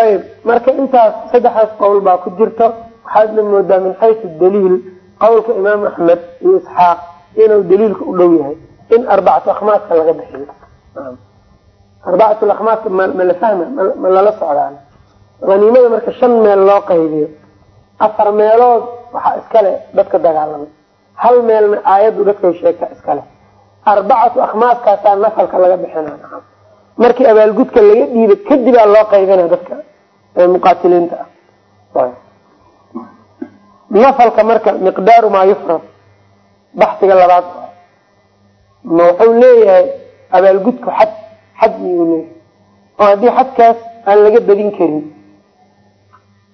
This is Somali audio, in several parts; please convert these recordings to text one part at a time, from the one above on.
ayb marka intaas saddexdaas qowl baa ku jirto waxaadna moodaa min xaysu daliil qowlka imaam axmed iyo isxaaq inuu daliilka u dhow yahay in arbacatu akhmaaska laga bixiyo. Arbacatu akhmaaska ma la fahma ma lala socdaan. Haniimada marka shan meel loo qaybiyo afar meelood waxaa iskale dadka dagaalamay hal meelna aayaddu dadkay sheegta iskale arbacatu akhmaaskaasaa nafalka laga bixina markii abaalgudka laga dhiiba kadibaa loo qaybina dadka muqaatiliinta ah. Nafalka marka miqdaaru maa yufrad baxsiga labaad ma wuxuu leeyahay abaalgudku xad xad miyuu leeyahay. Oo haddii xadkaas aan laga badin karin.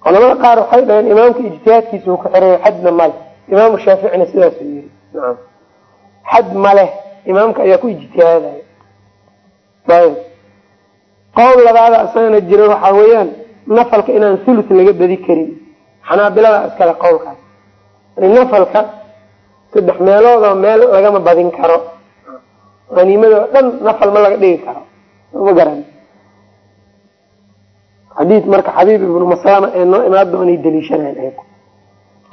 Culamada qaar waxay dhaheen imaamka ijtihaadkiisa uu ku xireeya xadna male imaamu shaaficina sidaasuu yiri. Xad maleh imaamka ayaa ku ijtihaadaya. Ayb. Qowl labaada isagana jira waxaa weeyaan nafalka inaan thuluth laga badi karin. Xanaabilada iskale qowlkaas nafalka saddex meeloodoo meel lagama badin karo. Haniimadoo dhan nafal ma laga dhigi karo. Ma garan. Xadiid marka xabiib ibnu maslama ee noo imaan doonay daliishanayan ayagu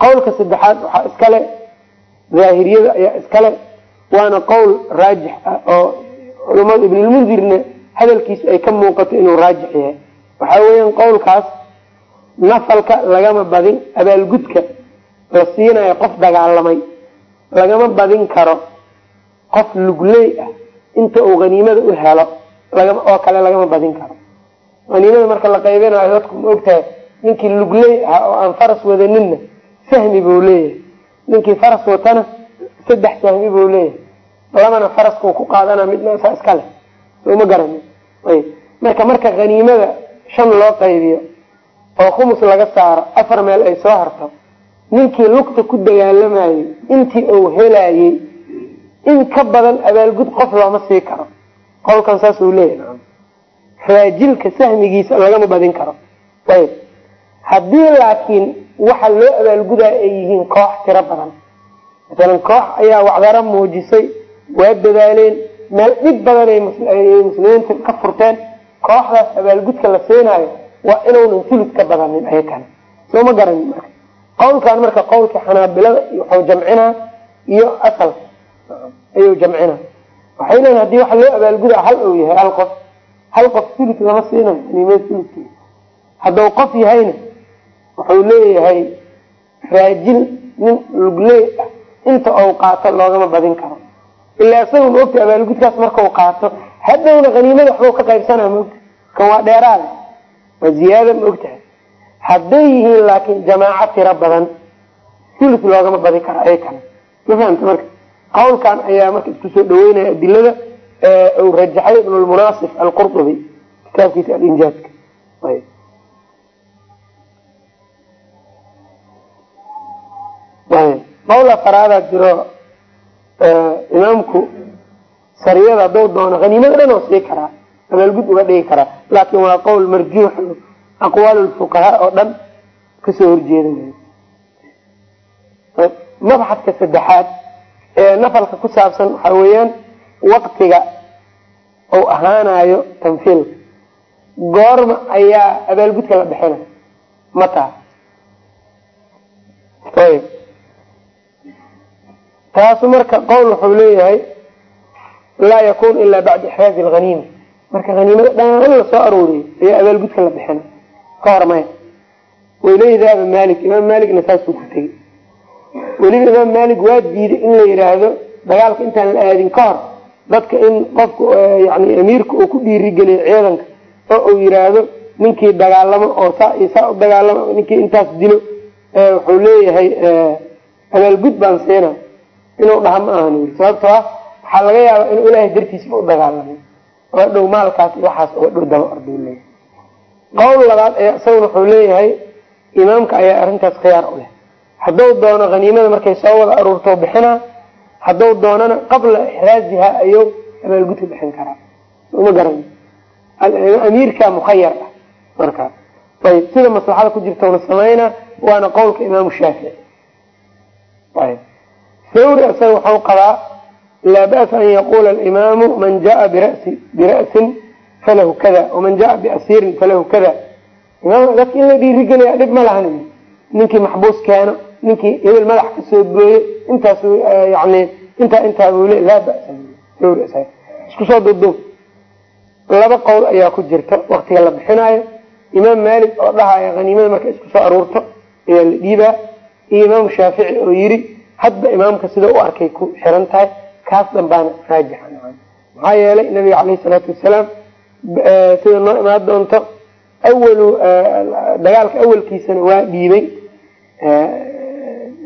qowlka saddexaad waxaa iskale zaahiriyada ayaa iskale waana qowl raajix ah oo culamada ibnulmundirna hadalkiisu ay ka muuqato inuu raajix yahay waxaa weeyaan qowlkaas nafalka lagama badin abaalgudka la siinayo qof dagaalamay lagama badin karo qof lugley ah inta uu haniimada u helo oo kale lagama badin karo. Haniimada marka la qaybinayo dadku ma ogtahay ninkii lugley ah oo aan faras wadaninna sahmi buu leeyahay. Ninkii faras watana saddex sahmi buu leeyahay. Labana faraskuu ku qaadana midna saa iska leh. Sooma garani. Ayb marka marka haniimada shan loo qaybiyo oo khumus laga saaro afar meel ay soo harto ninkii lugta ku dagaalamayey intii uu helayey in ka badan abaalgud qof looma sii karo. Qowlkan saasuu leeyahay. Raajilka sahmigiisa lagama badin karo. Ayb haddii laakiin waxa loo abaalgudayo ay yihiin koox tiro badan. Masalan koox ayaa wacdaro muujisay waa dadaaleen meel dhib badan ay muslimiinta ka furteen kooxdaas abaalgudka la siinaayo waa inuunan fulid ka badanin ayakana soo ma garanin marka. Qowlkan marka qowlka xanaabilada wuxuu jamcinaa iyo asalka ayuu jamcinaa. Waxay leeyihiin haddii waxa loo abaalgudaa hal ou yahay hal qof hal qof fulid lama siinayo animeed fulidkiisa hadduu qof yahayna wuxuu leeyahay raajil nin lugley ah inta ou qaato loogama badin karo. Ilaa isaga ma ogta abaalgudkaas markau qaato hadhowna haniimada waxbau ka qaybsanaa maogta kan waa dheeraada waa ziyaada ma ogtahay. Hadday yihiin laakiin jamaaco tiro badan fulid loogama badin karo kale ma fahamta marka? Qawlkan ayaa marka isku soo dhaweynaya adilada uu rajaxay ibn lmunaasif alqurdubi kitaabkiisa alinjaazka. Qowl afaraadaa jiro imaamku sariyada hadduu doono haniimada dhan oo sii karaa abaalgud uga dhigi karaa. Laakin waa qowl marjuux aqwaal lfuqahaa oo dhan ka soo horjeeda mabxadka saddexaad ee nafalka ku saabsan waxaa weeyaan waqtiga uu ahaanayo tanfiilka goorma ayaa abaalgudka la bixina mataa ayb taasu marka qowl wuxuu leeyahay laa yakun ilaa bacda ixraazi alhaniima marka haniimada dhan la soo arooriyo ayaa abaalgudka la bixina ka hor maya wayleyi daaba malik imaam malikna saasuu ku tegey. Weliba imaam malik waa diiday in la yidhaahdo dagaalka intaan la aadin ka hor dadka in qofku yani amiirka uu ku dhiirigeliyo ciidanka oo uu yidhaahdo ninkii dagaalamo oo saa iyo saa u dagaalamo ninkii intaas dilo wuxuu leeyahay abaalgud baan siina inuu dhaha ma ahan sababtoo ah waxaa laga yaabaa inuu ilaahay dartiisba u dagaalamay oo dhow maalkaas iyo waxaas uga dhow daba leeyahay. Qowl labaad ayaa isaguna wuxuu leeyahay imaamka ayaa arrintaas khiyaar u leh. Hadduu doono haniimada markay soo wada aruurto bixinaa hadduu doonana qabla ixraaziha ayuu abaalgudka bixin karaa. Uma garan. Amiirka mukhayar ah marka. Ayb sida maslaxada ku jirtona samayna waana qowlka imaamu shaafici. Ayb thawri isaga waxau qabaa laa ba'sa an yaqula alimaamu man jaa birasi bira'sin falahu kada waman jaa biasiirin falahu kada dadka in la dhiirigelaya dhib ma lahan. Ninkii maxbuus keeno ninkii hebel madax ka soo gooyo intaas yani intaa intaa ule laa basa isku soo duduub laba qowl ayaa ku jirta waktiga la bixinaayo. Imaam maalik oo dhahaya haniimada marka isku soo aruurto ayaa la dhiibaa. Iyo imaam shaafici oo yiri hadba imaamka sida u arkay ku xiran tahay kaas dhanbaana raajixa maxaa yeelay nabiga caleyhi salaatu wasalaam sida noo imaan doonto awalu dagaalka awalkiisana waa dhiibay.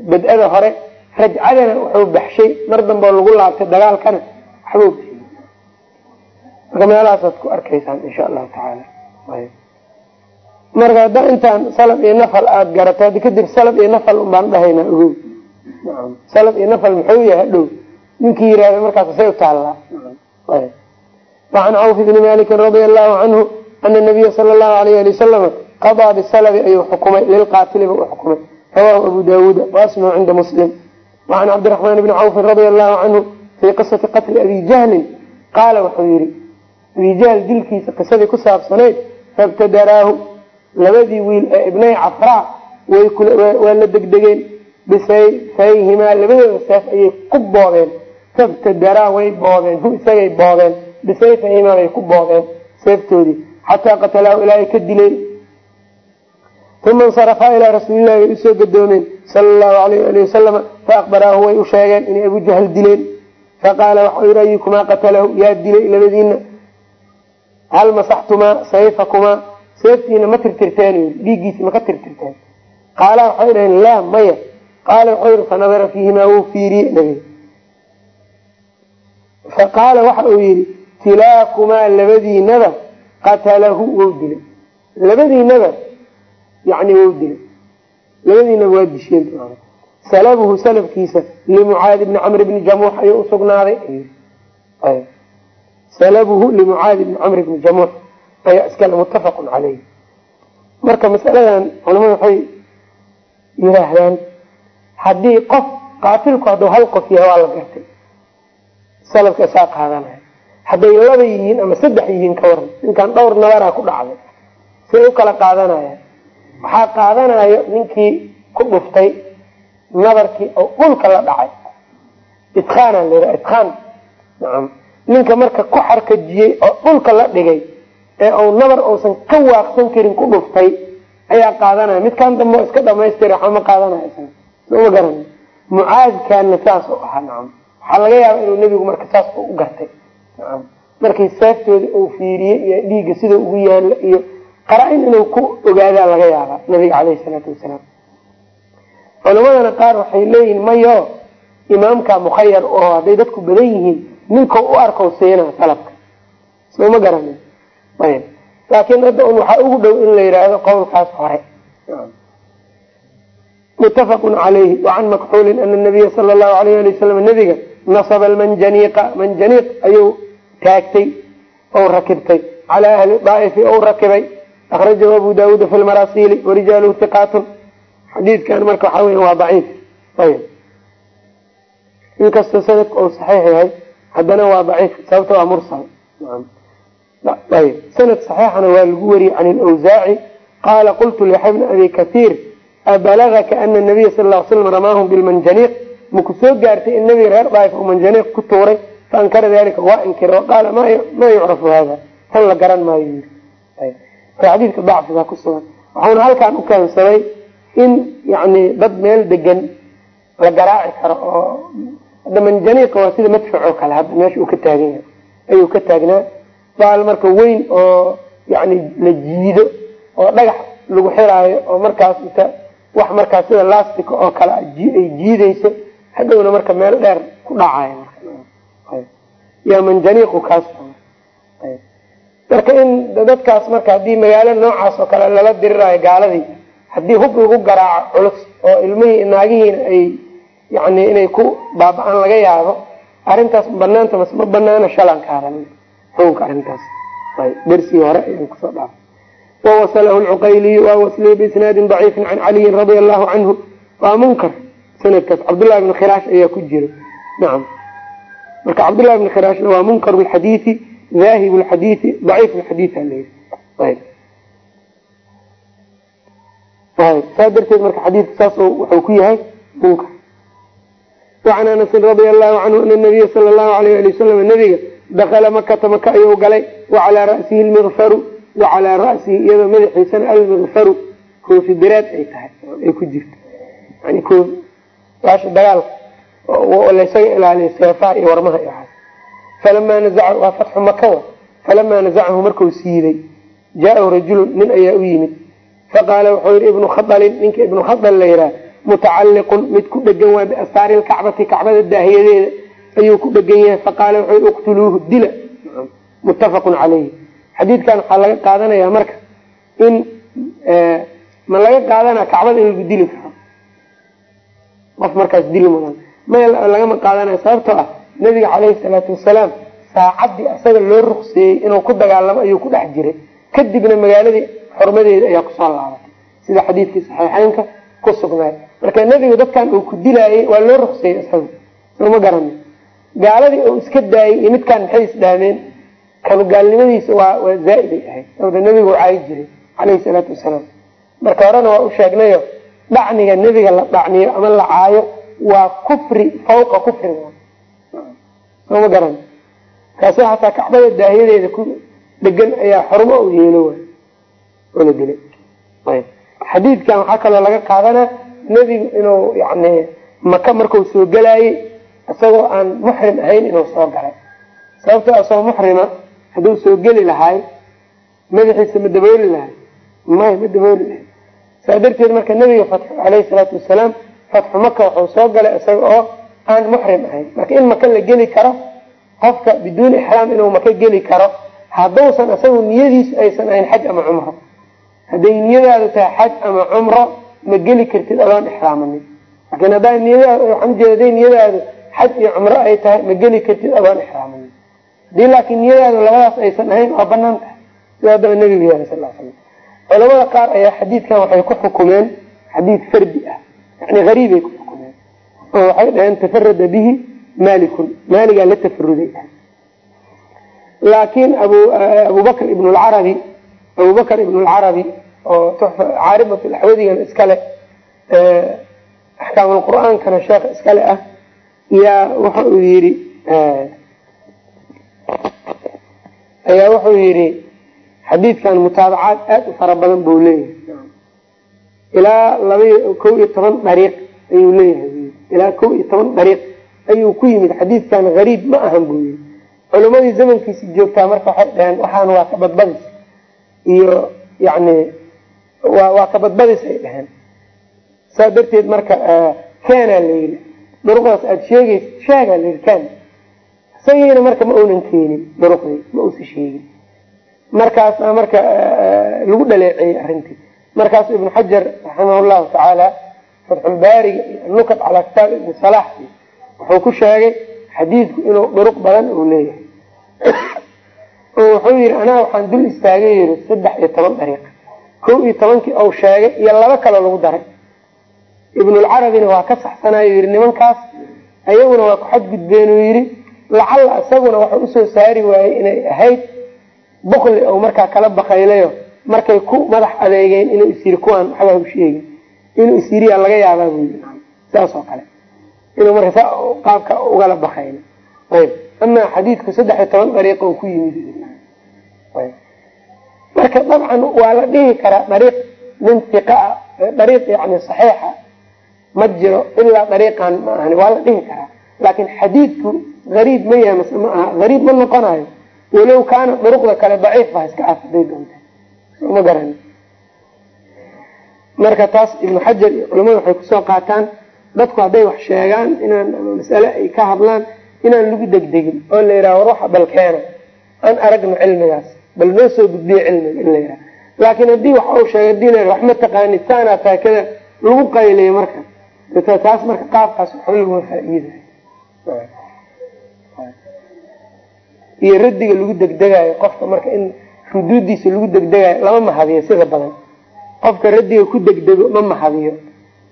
Bad-ada hore rajcadana wuxuu baxshay. Mar dambeo lagu laabtay dagaalkana waxbuu bixiyey. Marka meelahaasaad ku arkaysaan insha allahu tacaala. Marka hadda intaan salaf iyo nafal aada garato haddi kadib salaf iyo nafal un baan dhahaynaa ogow salaf iyo nafal muxuu yahay hadhow ninkii yihahda markaas say u taallaa wacan cawf bni maliki radia allahu canhu ana nabiya sala allahu alayh ali wasalama qadaa bisalabi ayuu xukumay lilqaatiliba u xukumay. Rawahu abu daawuuda waasmahu cinda muslim. Wacan cabdiraxmaan bni cawfin radia allahu canhu fii qisati qatli abi jahlin qaala wuxuu yihi abi jahl dilkiisa qisadii ku saabsanayd fabtadaraahu labadii wiil ee ibnay cafraa waa la degdegeen bisayfayhimaa labadooda seef ayay ku boodeen fabtadaraa way boodeen hu isagay boodeen bisayfayhimaa bay ku boodeen seeftoodii xataa qatalaahu ilaa ay ka dileen uma insarafaa ilaa rasuulilahi way u soo gadoomeen sala allahu alayh ali wasalama faakbaraahu way u sheegeen inay abu jahl dileen. Faqaala waxau yihi ayukumaa qatalahu yaa dilay labadiina hal masaxtumaa? Sayfakumaa seeftiina ma tirtirteen dhiiggiisi ma ka tirtirteen. Qaala waxay dhaheen laa maya. Qaala wuxuu yihi fanadara fiihimaa wuu fiiriye nabiga faqaala waxa uu yihi kilaakumaa labadiinaba qatalahu wou dilay. Labadiinaba yani wou dilay. Labadiinaba waa disheen salabuhu salafkiisa limucaadi bni camr bni jamuux ayuu usugnaaday salabuhu limucaadi bni camr bni jamuux ayaa iskale muttafaqun caleyh marka masaladan culamadu waxay yidhaahdaan haddii qof qaatilku hadduu hal qof yahay waa la gartay salafka isaa qaadanaya hadday laba yihiin ama saddex yihiin ka waran ninkan dhowr nabaraa ku dhacday say u kala qaadanaya waxaa qaadanayo ninkii ku dhuftay nabarkii oo dhulka la dhacay. Idkaana la yidhaha idkaan nacam ninka marka ku xarkajiyey oo dhulka la dhigay ee uu nabar uusan ka waaqsan karin ku dhuftay ayaa qaadanaya. Midkan dambe iska dhamaystira waxba ma qaadanaya isna soma garan mucaadkaana saas u ahaa nacam waxaa laga yaaba inuu nebigu marka saas u gartay. Nacam markii seeftooda uu fiiriyey iyo dhiigga sida ugu yaalo iyo qara-in inuu ku ogaadaa laga yaaba nabiga caleyhi salaatu wasalaam. Culamadana qaar waxay leeyihiin mayo imaamka mukhayar oo hadday dadku badan yihiin ninka u arko siina salafka soo ma garanin ayb laakiin hadda un waxaa ugu dhow in la yidhaahdo qowlkaas hore. Muttafaqun calayhi wacan makxuulin ana nabiya sala allahu alayh ali wasalam nabiga nasaba almanjaniiqa manjaniiq ayuu taagtay ou rakibtay calaa ahli daaifi ou rakibay akhrajahu abu daawuuda fi lmarasiili warijaaluhu hiqaatun xadiidkan marka waxaa weya waa daciif ayb inkastoo sanadka uu saxiix yahay haddana waa daciif sababta waa mursal ayb sanad saxiixana waa lagu wariyey can ilawsaaci qaala qultu liyaxya bna abi kaiir abalagaka ana nabiya sal l slam ramaahum bilmanjaniiq maku soo gaartay in nabiga reer daaif uu manjaniiq ku tuuray faankara dalika waa inkira waqaala ma yucrafu hada tan la garan maayo? Yiri xadiidka dacfiga ku sugan. Waxauna halkan u keensaday in yani dad meel degan la garaaci karo oo hadda manjaniiqa waa sida madfac oo kale hadda meesha uu ka taagan yahay. Ayuu ka taagnaa baal marka weyn oo yani la jiido oo dhagax lagu xiraayo oo markaas inta wax markaas sida lastic oo kale ay jiideyso hadhowna marka meel dheer ku dhacayo yaa manjaniiqu kaas. Marka in dadkaas marka haddii magaalo noocaas oo kale lala diriraayo gaaladii haddii hub lagu garaaco culus oo ilmihii naagihiina ay yani inay ku baaba-aan laga yaabo arrintaas banaanta mas ma banaana shalaan ka hadan xukunka arrintaas dersii hore ayaan ku soo dhaafay wawasalahu lcuqayliyu waa wasliya biisnaadin daciifin can caliyin radia allahu canhu sanadkaas cabdullahi bni khiraash ayaa ku jira nacam marka cabdullahi bni khiraashna waa munkar lxadiidi daahib lxadiidi daciif lxadiid ayb saa darteed marka xadiidka saas wuxuu ku yahay munkar wacan anasin radia allahu canhu ana nabiya sala allahu alayh ali wasalam nabiga dakala makata maka ayuu galay wacalaa ra'sihi lmikfaru wacalaa ra'sihi iyadoo madaxiisana almikfaru koofi biraad ay tahay ay ku jirto baasha dagaalka laysaga ilaaliya seefaha iyo warmaha iyo waxaas falamaa nazaca waa fatxu makawa falamaa nazacahu markuu siiday jaa-ahu rajulun nin ayaa u yimid faqaala wuxuu yihi ibnu khadalin ninka ibnu khadal la yihaha mutacalliqun mid ku dhegan waa biasaari lkacbati kacbada daahiyadeeda ayuu ku dhegan yahay faqaala wuxuu yihi iqtuluuhu dila muttafaqun caleyhi xadiidkan waxaa laga qaadanaya marka in ma laga qaadanaa kacbada in lagu dili karo qof markaas dili mudan may lagama qaadanayo sababtoo ah nabiga caleyhi salaatu wasalaam saacaddii asaga loo ruqseeyey inuu ku dagaalamo ayuu ku dhex jiray. Kadibna magaaladii xurmadeeda ayaa ku soo laabatay. Sida xadiidkii saxiixeynka ku sugnaay. Marka nebigu dadkan uu ku dilaayey waa loo ruqseeyey isaga sooma garani. Gaaladii uu iska daayey iyo midkaan maxay isdhaameen kanu gaalnimadiisa waa waa zaa-iday ahayd. Sababta nebigu u caayi jiray caleyhi salaatu wasalaam. Marka horena waa u sheegnayo dhacniga nebiga la dhacniyo ama la caayo waa kufri fawqa kufriga sooma garan. Kaasi hataa kacbada daahiyadeeda ku dhegan ayaa xormo u yeelo waay. Oo la dilay ayb. Xadiidkan waxaa kaloo laga qaadanaa nebigu inuu yani maka markuu soo gelaayey isagoo aan muxrim ahayn inuu soo galay. Sababtoo asagoo muxrima hadduu soo geli lahaay madaxiisa ma dabooli lahay may ma dabooli lahay saa darteed marka nebiga fatxu caleyhi salaatu wasalaam fatxu maka wuxuu soo galay isaga oo aan muxrim ahayn. Marka in maka la geli karo qofka biduuni ixraam inuu maka geli karo hadduusan isagu niyadiisu aysan ahayn xaj ama cumro. Hadday niyadaadu tahay xaj ama cumro ma geli kartid adoon ixraamanin. Laakiin haddaa niyadaadu waxaan ujeeda haday niyadaadu xaj iyo cumro ay tahay ma geli kartid adoon ixraamanin. Hadii laakiin niyadaadu labadaas aysan ahayn waa bannaan tahay. Sida haddaba nebigu yaalla sal slam culamada qaar ayaa xadiidkan waxay ku xukumeen xadiid fardi ah yani hariibay ku xukumeen oo waxay dhaheen tafarada bihi malikun maaligaa la tafaruday laakiin abubakr ibn lcarabi abubakr ibn lcarabi oo caarimat laxwadigan iskale axkaamulqur'aankana sheekh iskale ah yaa waxa uu yidhi ayaa wuxuu yidhi xadiidkan mutaabacaad aada u fara badan buu leeyahay. Ilaa laba kow iyo toban dariiq ayuu leeyahay. Ilaa kow iyo toban dariiq ayuu ku yimid. Xadiidkan hariib ma ahan buu yii culimadii zamankiisi joogtaa marka waxay dhaheen waxaan waa kabadbadis iyo yani wa waa kabadbadis ay dhaheen. Saa darteed marka kaanaa la yidhi. Duruqdaas aada sheegaysa sheegaa la yidhi kaan isagiina marka ma uunan keenin duruqdii ma uusa sheegin markaasa marka lagu dhaleeceeyey arrintii. Markaasu ibnu xajar raximah llahu tacaala fatxulbaariga nukat calaa kitaab ibni salax wuxuu ku sheegay xadiidku inuu duruq badan uu leeyahay. Oo wuxuu yihi anaa waxaan dul istaagay yii saddex iyo toban dariiq. Kow iyo tobankii ou sheegay iyo laba kaloo lagu daray. Ibnulcarabina waa ka saxsanayo yihi nimankaas ayaguna waa ku xadgudbeen uu yihi lacalla isaguna waxau u soo saari waayey inay ahayd bukli ou markaa kala bakaylayo markay ku madax adeegeen inuu isyiri kuwaan waxba u inuu isyiriyaa laga yaabaa buu yii saas oo kale inuu marka saa qaabka ugala bakaylo ayb amaa xadiidku saddex iyo toban dariiq oo ku yimid. Marka dabcan waa la dhihi karaa dariiq nin tiqa ah dariiq yani saxiixa. Ma jiro ilaa dariiqan ma ahani waa la dhihi karaa. Laakin xadiidku gariib ma mase ma aha gariib ma noqonayo walow kaana duruqda kale daciif ba iska af haday doonta. Ma garan marka taas ibnu xajar iyo culamada waxay ku soo qaataan dadku hadday wax sheegaan inaan masale ay ka hadlaan inaan lagu degdegin oo la yidhaha ruuxa bal keena aan aragno cilmigaas bal noo soo gudbiyo cilmiga in la yidhaha laakiin haddii wax uu sheegay la wax ma taqaanid saanaa tahay lagu qayliyo marka. Taas marka qaabkaas waxba laguma faa-iidayo iyo radiga lagu degdegayo qofka marka in ruduudiisa lagu degdegayo lama mahadiyo sida badan. Qofka radiga ku degdego ma mahadiyo.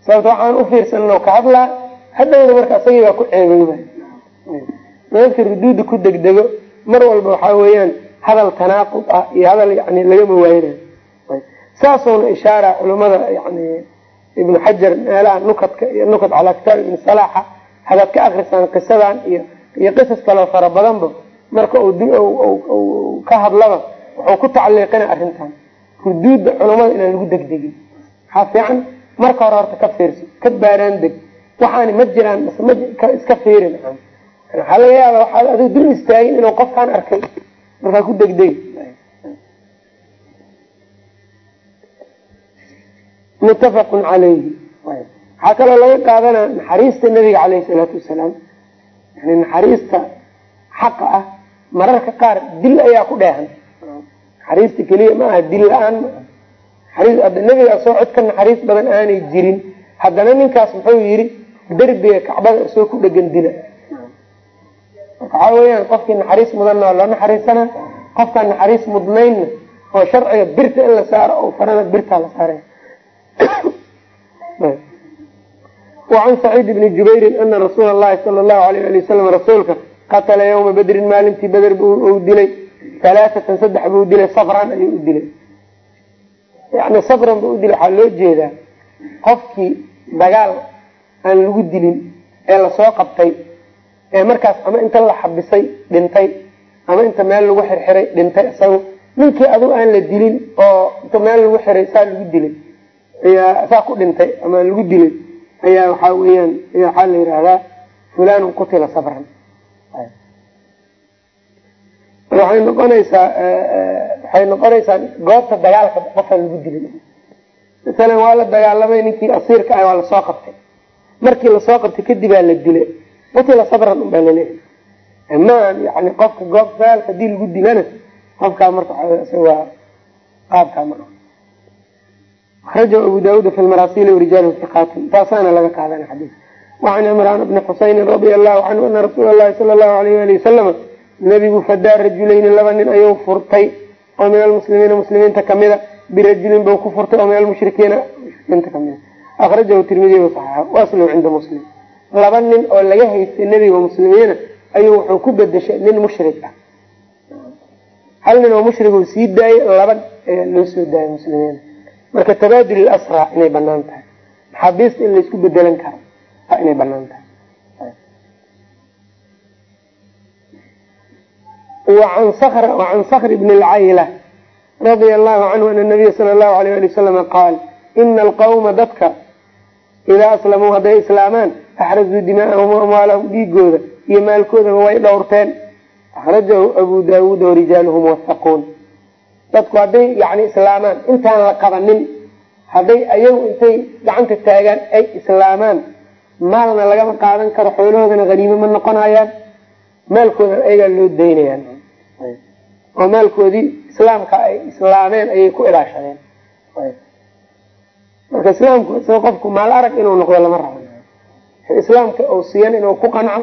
Sababta waxaan ufiirsanno ka hadlaa hadhowna marka isagii baa ku ceebeyba. Dadka ruduuda ku degdego mar walba waxaa weeyaan hadal tanaaqud ah iyo hadal yani lagama waaynayo saasuuna ishaara culamada yani ibnu xajar meelaha nukadka iyo nukad calaa kitaab ibni salaaxa hadaad ka akrisaan qisadan iyo iyo qisas kaloo fara badanba marka ka hadlaba wuxuu ku tacaliiqina arrintan. Ruduudda culamada inaan lagu degdegin. Waxaa fiican marka hore horta ka fiirso ka baaraan deg. Waxaani ma jiraan iska fiirin waxaa laga yaaba waxaad adiga dul istaagin inuu qofkaan arkay. Markaa ku degdegi muttafaqun calayhi. Waxaa kaloo laga qaadanaa naxariista nabiga caleyhi salaatu wasalaam. Yani naxariista xaqa ah mararka qaar dil ayaa ku dheehan. Naxariista keliya ma aha dil la'aan. Maaha nabiga asoo cod ka naxariis badan aanay jirin haddana ninkaas muxuu yidhi derbiga kacbada isoo ku dhegan dila. Waxaa weyaan qofkii naxariis mudanna waa loo naxariisanaa qofkaan naxariis mudnaynna oo sharciga birta in la saaro oo farana birtaa la saara wacan saciid bni jubayrin ana rasuula allahi sala allahu alayh ali wasalam rasuulka qatala yawma bedrin maalintii beder u dilay halaaatan saddex buu dilay safran ayuu u dilay yani safran buu u dilay waxaa loo jeedaa qofkii dagaal aan lagu dilin ee la soo qabtay ee markaas ama inta la xabisay dhintay ama inta meel lagu xirxiray dhintay isagu ninkii adigu aan la dilin oo inta meel lagu xiray saa lagu dilay saa ku dhintay ama lagu dilay ayaa waxaa weyaan waxaa la yihahdaa fulanun qutila sabran waxay noqonaysaa waxay noqonaysaa goobta dagaalka qofaan lagu dilin masalan waa la dagaalamay ninkii asiirka ah waa la soo qabtay. Markii la soo qabtay kadibaa la dilay. Qutila sabran un baa la leeyahay ma yani qofka goob dagaalka haddii lagu dilana qofkaa marka waa qaabkaa ma ah akrajahu abu daauud fi lmarasili warijaaluhu iqaatun taasaana laga qaadana xadiis wacan cimraan bni xusaynin radia allahu canhu ana rasuula lahi sala allahu alayh ali wasalama nabigu fadaa rajulayni laba nin ayuu furtay oo min almuslimiina muslimiinta kamida birajulin bau ku furtay oo min almushrikiina mushrikiinta kamida akrajahu tirmidiy saxaaxa waslu cinda muslim laba nin oo laga haystay nebiga muslimiina ayuu wuxuu ku bedeshay nin mushrik ah hal nin oo mushrig uu sii daayay laba ayaa loo soo daayay muslimiina marka tabaadul asra inay bannaan tahay maxaabiista in laysku bedelan karo inay bannaan tahay wacan skr bn lcayla radia allahu canhu ana nabiya sala allahu alayh ali wasalama qaal ina alqawma dadka idaa aslamuu hadday islaamaan axrazuu dimaa'ahum amwaalahum dhiigooda iyo maalkoodaba way dhowrteen. Akhrajahu abu daawuud warijaaluhu muwahaquun dadku hadday yani islaamaan intaan la qabanin hadday ayagu intay gacanta taagaan ay islaamaan maalna lagama qaadan karo xoolahoodana haniimo ma noqonayaan maalkoodan ayagaa loo daynayaan. Oo maalkoodii islaamka ay islaameen ayay ku ilaashadeen. Marka islaamku isga qofku maal arag inuu noqdo lama rabo islaamka uu siiyan inuu ku qanco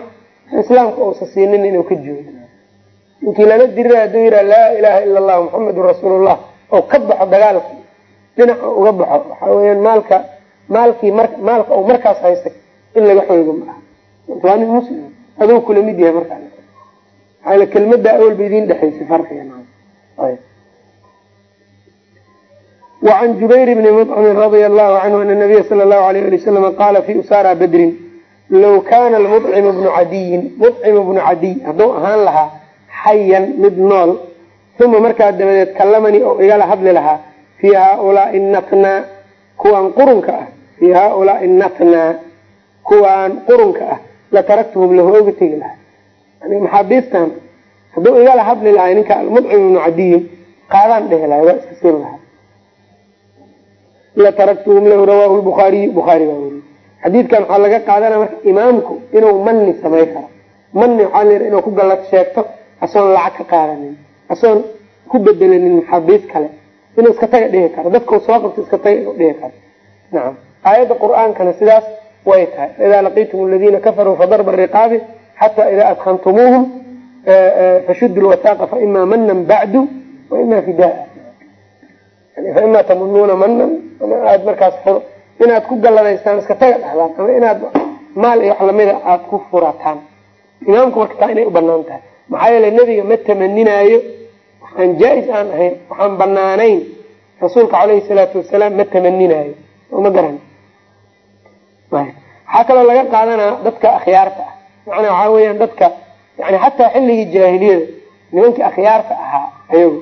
islaamka uusa siinin inuu ka joogo. Ninkii lala dirira haduu yihaa laa ilaha ila allah muxamedun rasuulullah oo ka baxo dagaalkii dhinaca uga baxo waxa weyaan maalka maalkii maalka uu markaas haystay in laga xoogo ma aha. Waa nin muslim aduu kula mid yahay markaa maaa kelmada awalba idin dhexaysay farqiga wacan jubayr bni mطcmin radia allahu canhu ana nabiya sala lahu alayh ali wasalama qaala fi usara badrin low kana lmucimu bnu cadiyin mucimu bnu cadiy hadduu ahaan lahaa xayan mid nool uma markaa dabadeed kallamanii oo igala hadli lahaa fii haaulaai natnaa kuwaan qurunka ah fii haaulaai natnaa kuwaan qurunka ah lataraktuhum lahu oga tegi lahaa. Maxaabiistan hadduu igala hadli lahay ninka almudcim ibnu cadiyin qaadaan dhehi lahay waa iska siin lahaa. Lataraktuhum lahu rawahu lbukhaariy bukhaari baa weriye xadiidkan waxaa laga qaadanaya marka imaamku inuu mani samay karo. Mani waxaa la inuu ku gallad sheegto asoon lacag ka qaadanin asoon ku bedelanin maxaabiis kale inuu iska taga dhihi karo. Dadkau soo qabto iska taga dhihi karo. Nacam aayadda qur'aankana sidaas way tahay. Faidaa laqiitum aladiina kafaruu fadarba riqaabi xataa idaa adkantumuuhum fashudu lwasaaqa faima manan bacdu waima fidaa. Faima tamunuuna manan aad markaas inaad ku galladaystaan iska taga dhahdaan ama inaad maal iyo wax lamida aada ku furataan. Imaamku marka taa inay u bannaan tahay. Maxaa yeele nebiga ma tamaninaayo waxaan jaa-is aan ahayn waxaan banaanayn rasuulka caleyhi salaatu wasalaam ma tamaninayo ma garan waxaa kaloo laga qaadanaa dadka akhyaarta ah. Macnaa waxaa weyaan dadka yani xataa xilligii jaahiliyada nimankii akhyaarta ahaa ayagu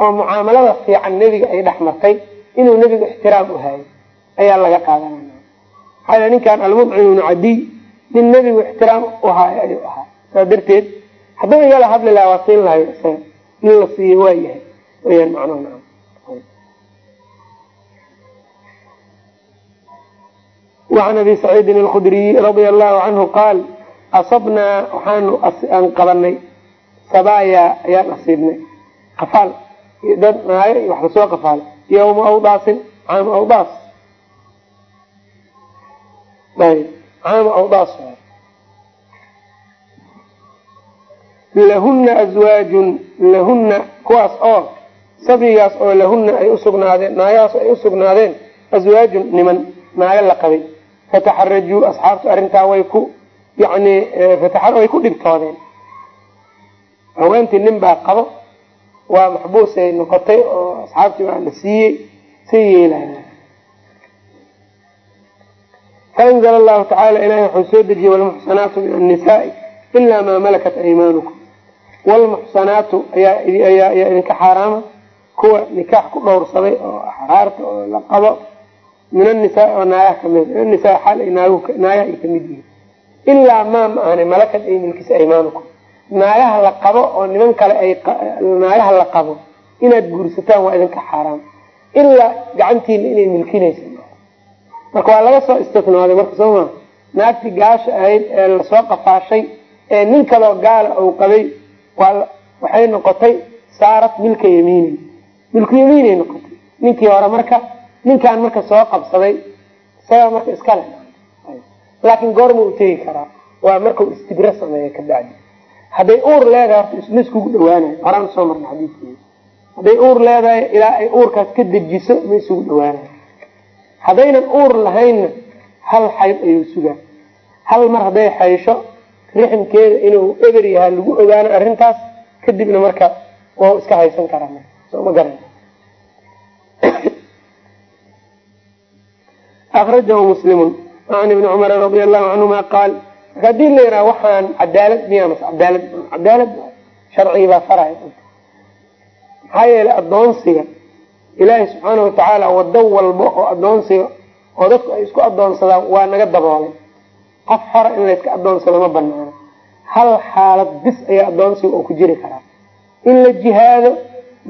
oo mucaamalada fiican nebiga ay dhex martay inuu nebigu ixtiraam u hayo ayaa laga qaadanana maxaa ninkan almudcim cadiy nin nebigu ixtiraam u haayo ayuu ahaa. Saa darteed hadduu igala hadli laha waa siin lahayo isaga in la siiyo waa yahay. Weyaan wacan abi saciidin alkhudriyi radia allahu canhu qaal asabnaa waxaanu aan qabanay sabaaya ayaan asiibnay qafaal dad naayo wax la soo qafaalay yawma awdaasin caama awdaas caama awdaas lahuna aswaajun lahuna kuwaas oo sabigaas oo lahuna ay usugnaadeen naagahaas ay usugnaadeen aswaajun niman naago la qabay fataxarajuu asxaabtu arrintaa way ku yani way ku dhibtoodeen haweentii nin baa qabo waa maxbuusay noqotay oo asxaabtii waa la siiyey say yeelaya faanzla allahu tacaala ilahi wuxuu soo dejiyey walmuxsanaatu min annisaai ilaa maa malakat aymaanukum walmuxsanaatu ayaa idinka xaaraama kuwa nikaax ku dhowrsaday oo axraarta oo la qabo min anisaa oo naagaha ka mid min anisaa xaal ay naagaha ay ka mid yihiin. Ilaa maa ma ahani malakad ay milkisa aymaanukum naagaha la qabo oo niman kale ay naagaha la qabo inaad guursataan waa idinka xaaraam. Ilaa gacantiina inay milkinaysa marka waa laga soo istisnooday marka sooma naagtii gaasha ahayd ee la soo qafaashay ee nin kaloo gaala uu qabay waxay noqotay saarat milka yamiinin milku yamiinay noqotay. Ninkii hore marka ninkaan marka soo qabsaday isagaa marka iskale laakiin goorma u tegi karaa. Waa markau istibra sameeya ka bacdi hadday uur leedahay horta isma iskugu dhawaanayo horaan u soo marna xadiidkeeda hadday uur leedahay ilaa ay uurkaas ka dejiso ma isugu dhawaanayo haddaynan uur lahaynna hal xayd ayuu sugaa. Hal mar hadday xaysho riximkeeda inuu eber yahaa lagu ogaano arrintaas kadibna marka waa iska haysan karaa. Marka soo ma garan akrajahu muslimun can ibni cumara radia allahu canhuma qaal marka haddii la yidhaha waxaan cadaalad miyaa cadaalad cadaalad sharcigi baa faraya maxaa yeelay adoonsiga ilaahay subxaana watacaala wado walba oo adoonsiga oo dadku ay isku adoonsadaan waa naga daboolay qof hora in layska adoonsado ma banaano hal xaalad bis ayaa adoonsiga oo ku jiri karaa in la jihaado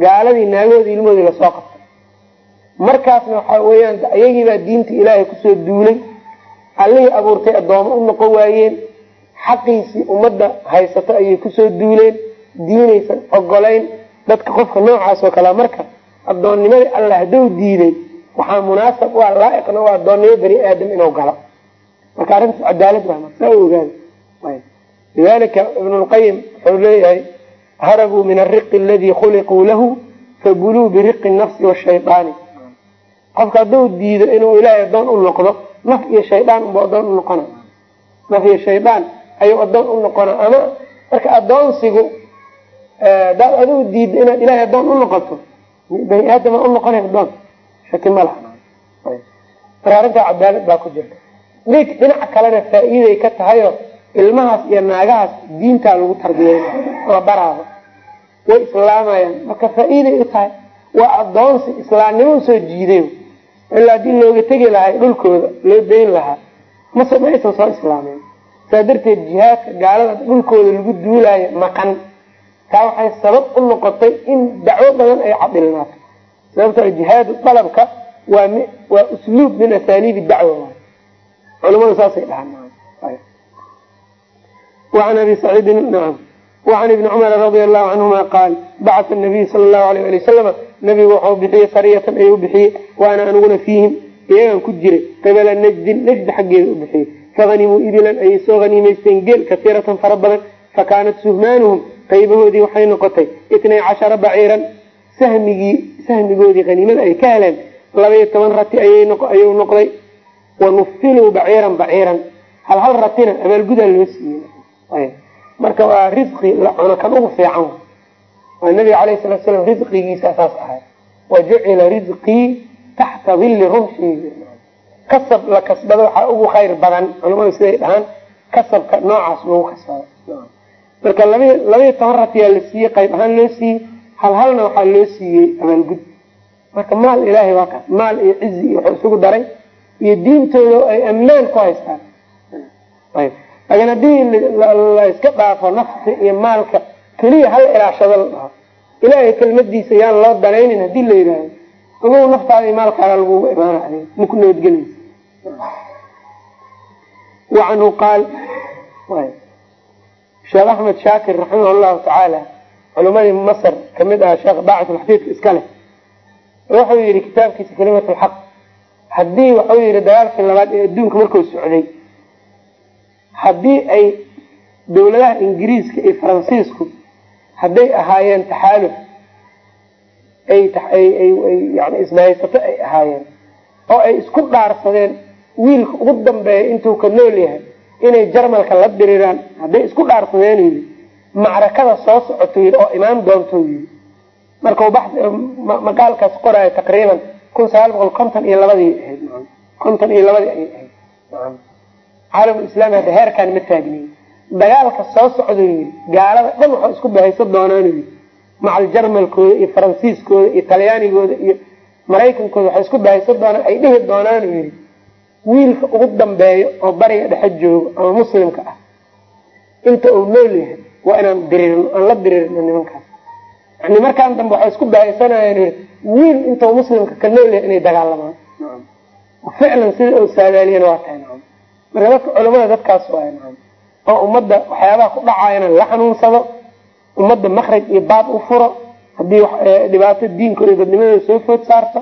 gaaladii naagahoodii ilmahoodii la soo qabtay markaasna waxaa weeyaan iyagiibaa diinta ilaahay ku soo duulay. Allihii abuurtay addoomo u noqon waayeen. Xaqiisii ummadda haysato ayay ku soo duuleen. Diinaysan ogolayn dadka qofka noocaas oo kale marka addoonnimadii alla hadduu diiday waxaa munaasab ah laa-iqna addoonnimo bani aadam inuu galo. Marka arrintaas cadaalad waa marka saa u ogaada lidalika ibnu lqayim wuxuu leeyahay harabuu min ariqi aladii khuliquu lahu fabuluu biriqi nafsi washaydaani qofka hadduu diido inuu ilaahay addoon u noqdo naf iyo shaydaan unba addoon u noqona. Naf iyo shaydaan ayuu addoon u noqona. Ama marka addoonsigu hadaad adigu diiddo inaad ilaahay addoon u noqoto bani aadama u noqona addoon. Shaki ma laha. Marka arrintaa cadaalad baa ku jirta. Mid dhinaca kalena faa-iiday ka tahayo ilmahaas iyo naagahaas diintaa lagu tarbiyey la baraaba way islaamayaan marka faa-iiday u tahay waa addoonsi islaamnimo u soo jiiday ilaa haddii looga tegi lahay dhulkooda loo dayn lahaa mase ma aysan soo islaameyn saa darteed jihaadka gaalada dhulkooda lagu duulaayo maqan. Taa waxay sabab u noqotay in dacwo badan ay cadilnaato sababtoo jihaadu dalabka waa waa usluub min asaaliibi dacwa culamadu saasay dhahaan. Waan abi saciidin nacam wacan ibni cumara radia allahu canhuma qaal bacata nabiyu sala allahu alayh ali wasalama nabigu waxau bixiyey sariyatan ayuu bixiyey waana aniguna fiihim iyagaan ku jiray qibala najdin najd xaggeeda u bixiyey fahanimuu ibilan ayay soo haniimaysteen geel kasiiratan fara badan fakaanat suhmaanuhum qaybahoodii waxay noqotay itnay cashara baciiran sahmigii sahmigoodii haniimada ay ka heleen labaiyo toban rati ayuu noqday wanufiluu baciiran baciiran hal hal ratina abaalgudaa loo siiyey marka waa risqi la cuno kan ugu fiican. Waa nabiga alayh salatu slam risqigiisa saas ahay. Wajucila risqii taxta dilli rumxii kasab la kasbado waxaa ugu khayr badan culamadu siday dhahaan kasabka noocaas lagu kasbado. Marka laba labaiyo toban ratiyaa la siiyey qayb ahaan loo siiyey hal halna waxaa loo siiyey abaalgud marka maal ilaahay waa kaas maal iyo cizi iyo wuxuu isugu daray iyo diintooda ay ammaan ku haystaan laakiin haddii la iska dhaafo nafta iyo maalka keliya hal ilaashado la dhaho ilaahay kelmadiisa yaan loo danaynin haddii la yidhaahdo. Ogow naftaada iyo maalkaaga laguga imaana adig maku nabadgelaysa wacanhu qaal sheekh axmed shaakir raximah llahu tacaala culimadii masr ka mid aha sheekh daacatulxadiidka iska leh wuxuu yihi kitaabkiisa kalimat lxaq haddii waxau yihi dagaalkii labaad ee adduunka markuu socday haddii ay dawladaha ingiriiska iyo faransiisku hadday ahaayeen taxaaluf yani isbahaysato ay ahaayeen oo ay isku dhaarsadeen wiilka ugu dambeeya intuu ka nool yahay inay jarmalka la diriraan hadday isku dhaarsadeen yii macrakada soo socoto yii oo imaan doonto yii markau maqaalkaas qoraayo taqriiban kun sagaal boqol konton iyo labadii ahayd konton iyo labadii ayay ahayd caalamulislaami hadda heerkaan ma taagniy dagaalka soo socdo yii gaalada dhan waxaa isku bahaysan doonaan yii macal jarmalkooda iyo faransiiskooda iyo talyaanigooda iyo maraykankooda waxay isku bahaysan doonaan ay dhihi doonaan yii wiilka ugu dambeeyo oo bariga dhexe joogo ama muslimka ah. Inta uu nool yahay waa inaan dirirno aan la dirirno nimankaas. Yani markaan dambe waxay isku bahaysanayaan wiil intuu muslimka ka nool yahay inay dagaalamaan ficlan sida u saadaaliyan waa tahay marka dadka culamada dadkaas waay oo ummadda waxyaabaha ku dhacaayana la xanuunsado ummadda makraj iyo baab u furo haddii dhibaato diinkooda dadnimadooda soo food saarto.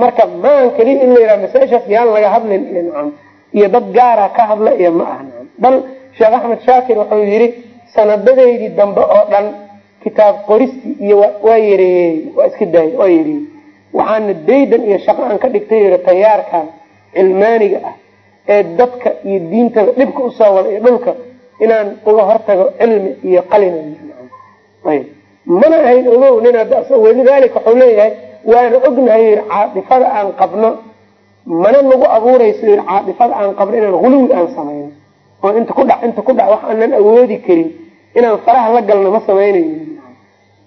Marka maan keliya in la yidhaha masaa-ishaas yaan laga hadlin iyo nacam iyo dad gaara ka hadla iyo ma aha nacam. Bal sheekh axmed shaakir wuxuu yidhi sanadadeydii dambe oo dhan kitaab qoristi iyo waa yareeyey waa iska daayay waa yareeyey. Waxaana daydan iyo shaqo aan ka dhigtay yiri tayaarkan cilmaaniga ah ee dadka iyo diintaba dhibka u soo wada iyo dhulka inaan uga hortago cilmi iyo qalin. Mana ahayn ogow nin walidaalika wuxuu leeyahay waana ognahay yii caatifada aan qabno. Mana nagu abuurayso yii caatifada aan qabno inaan huluwi aan samayno. Oo inta ku dhac inta ku dhac wax aanan awoodi karin inaan faraha la galno ma samaynayn.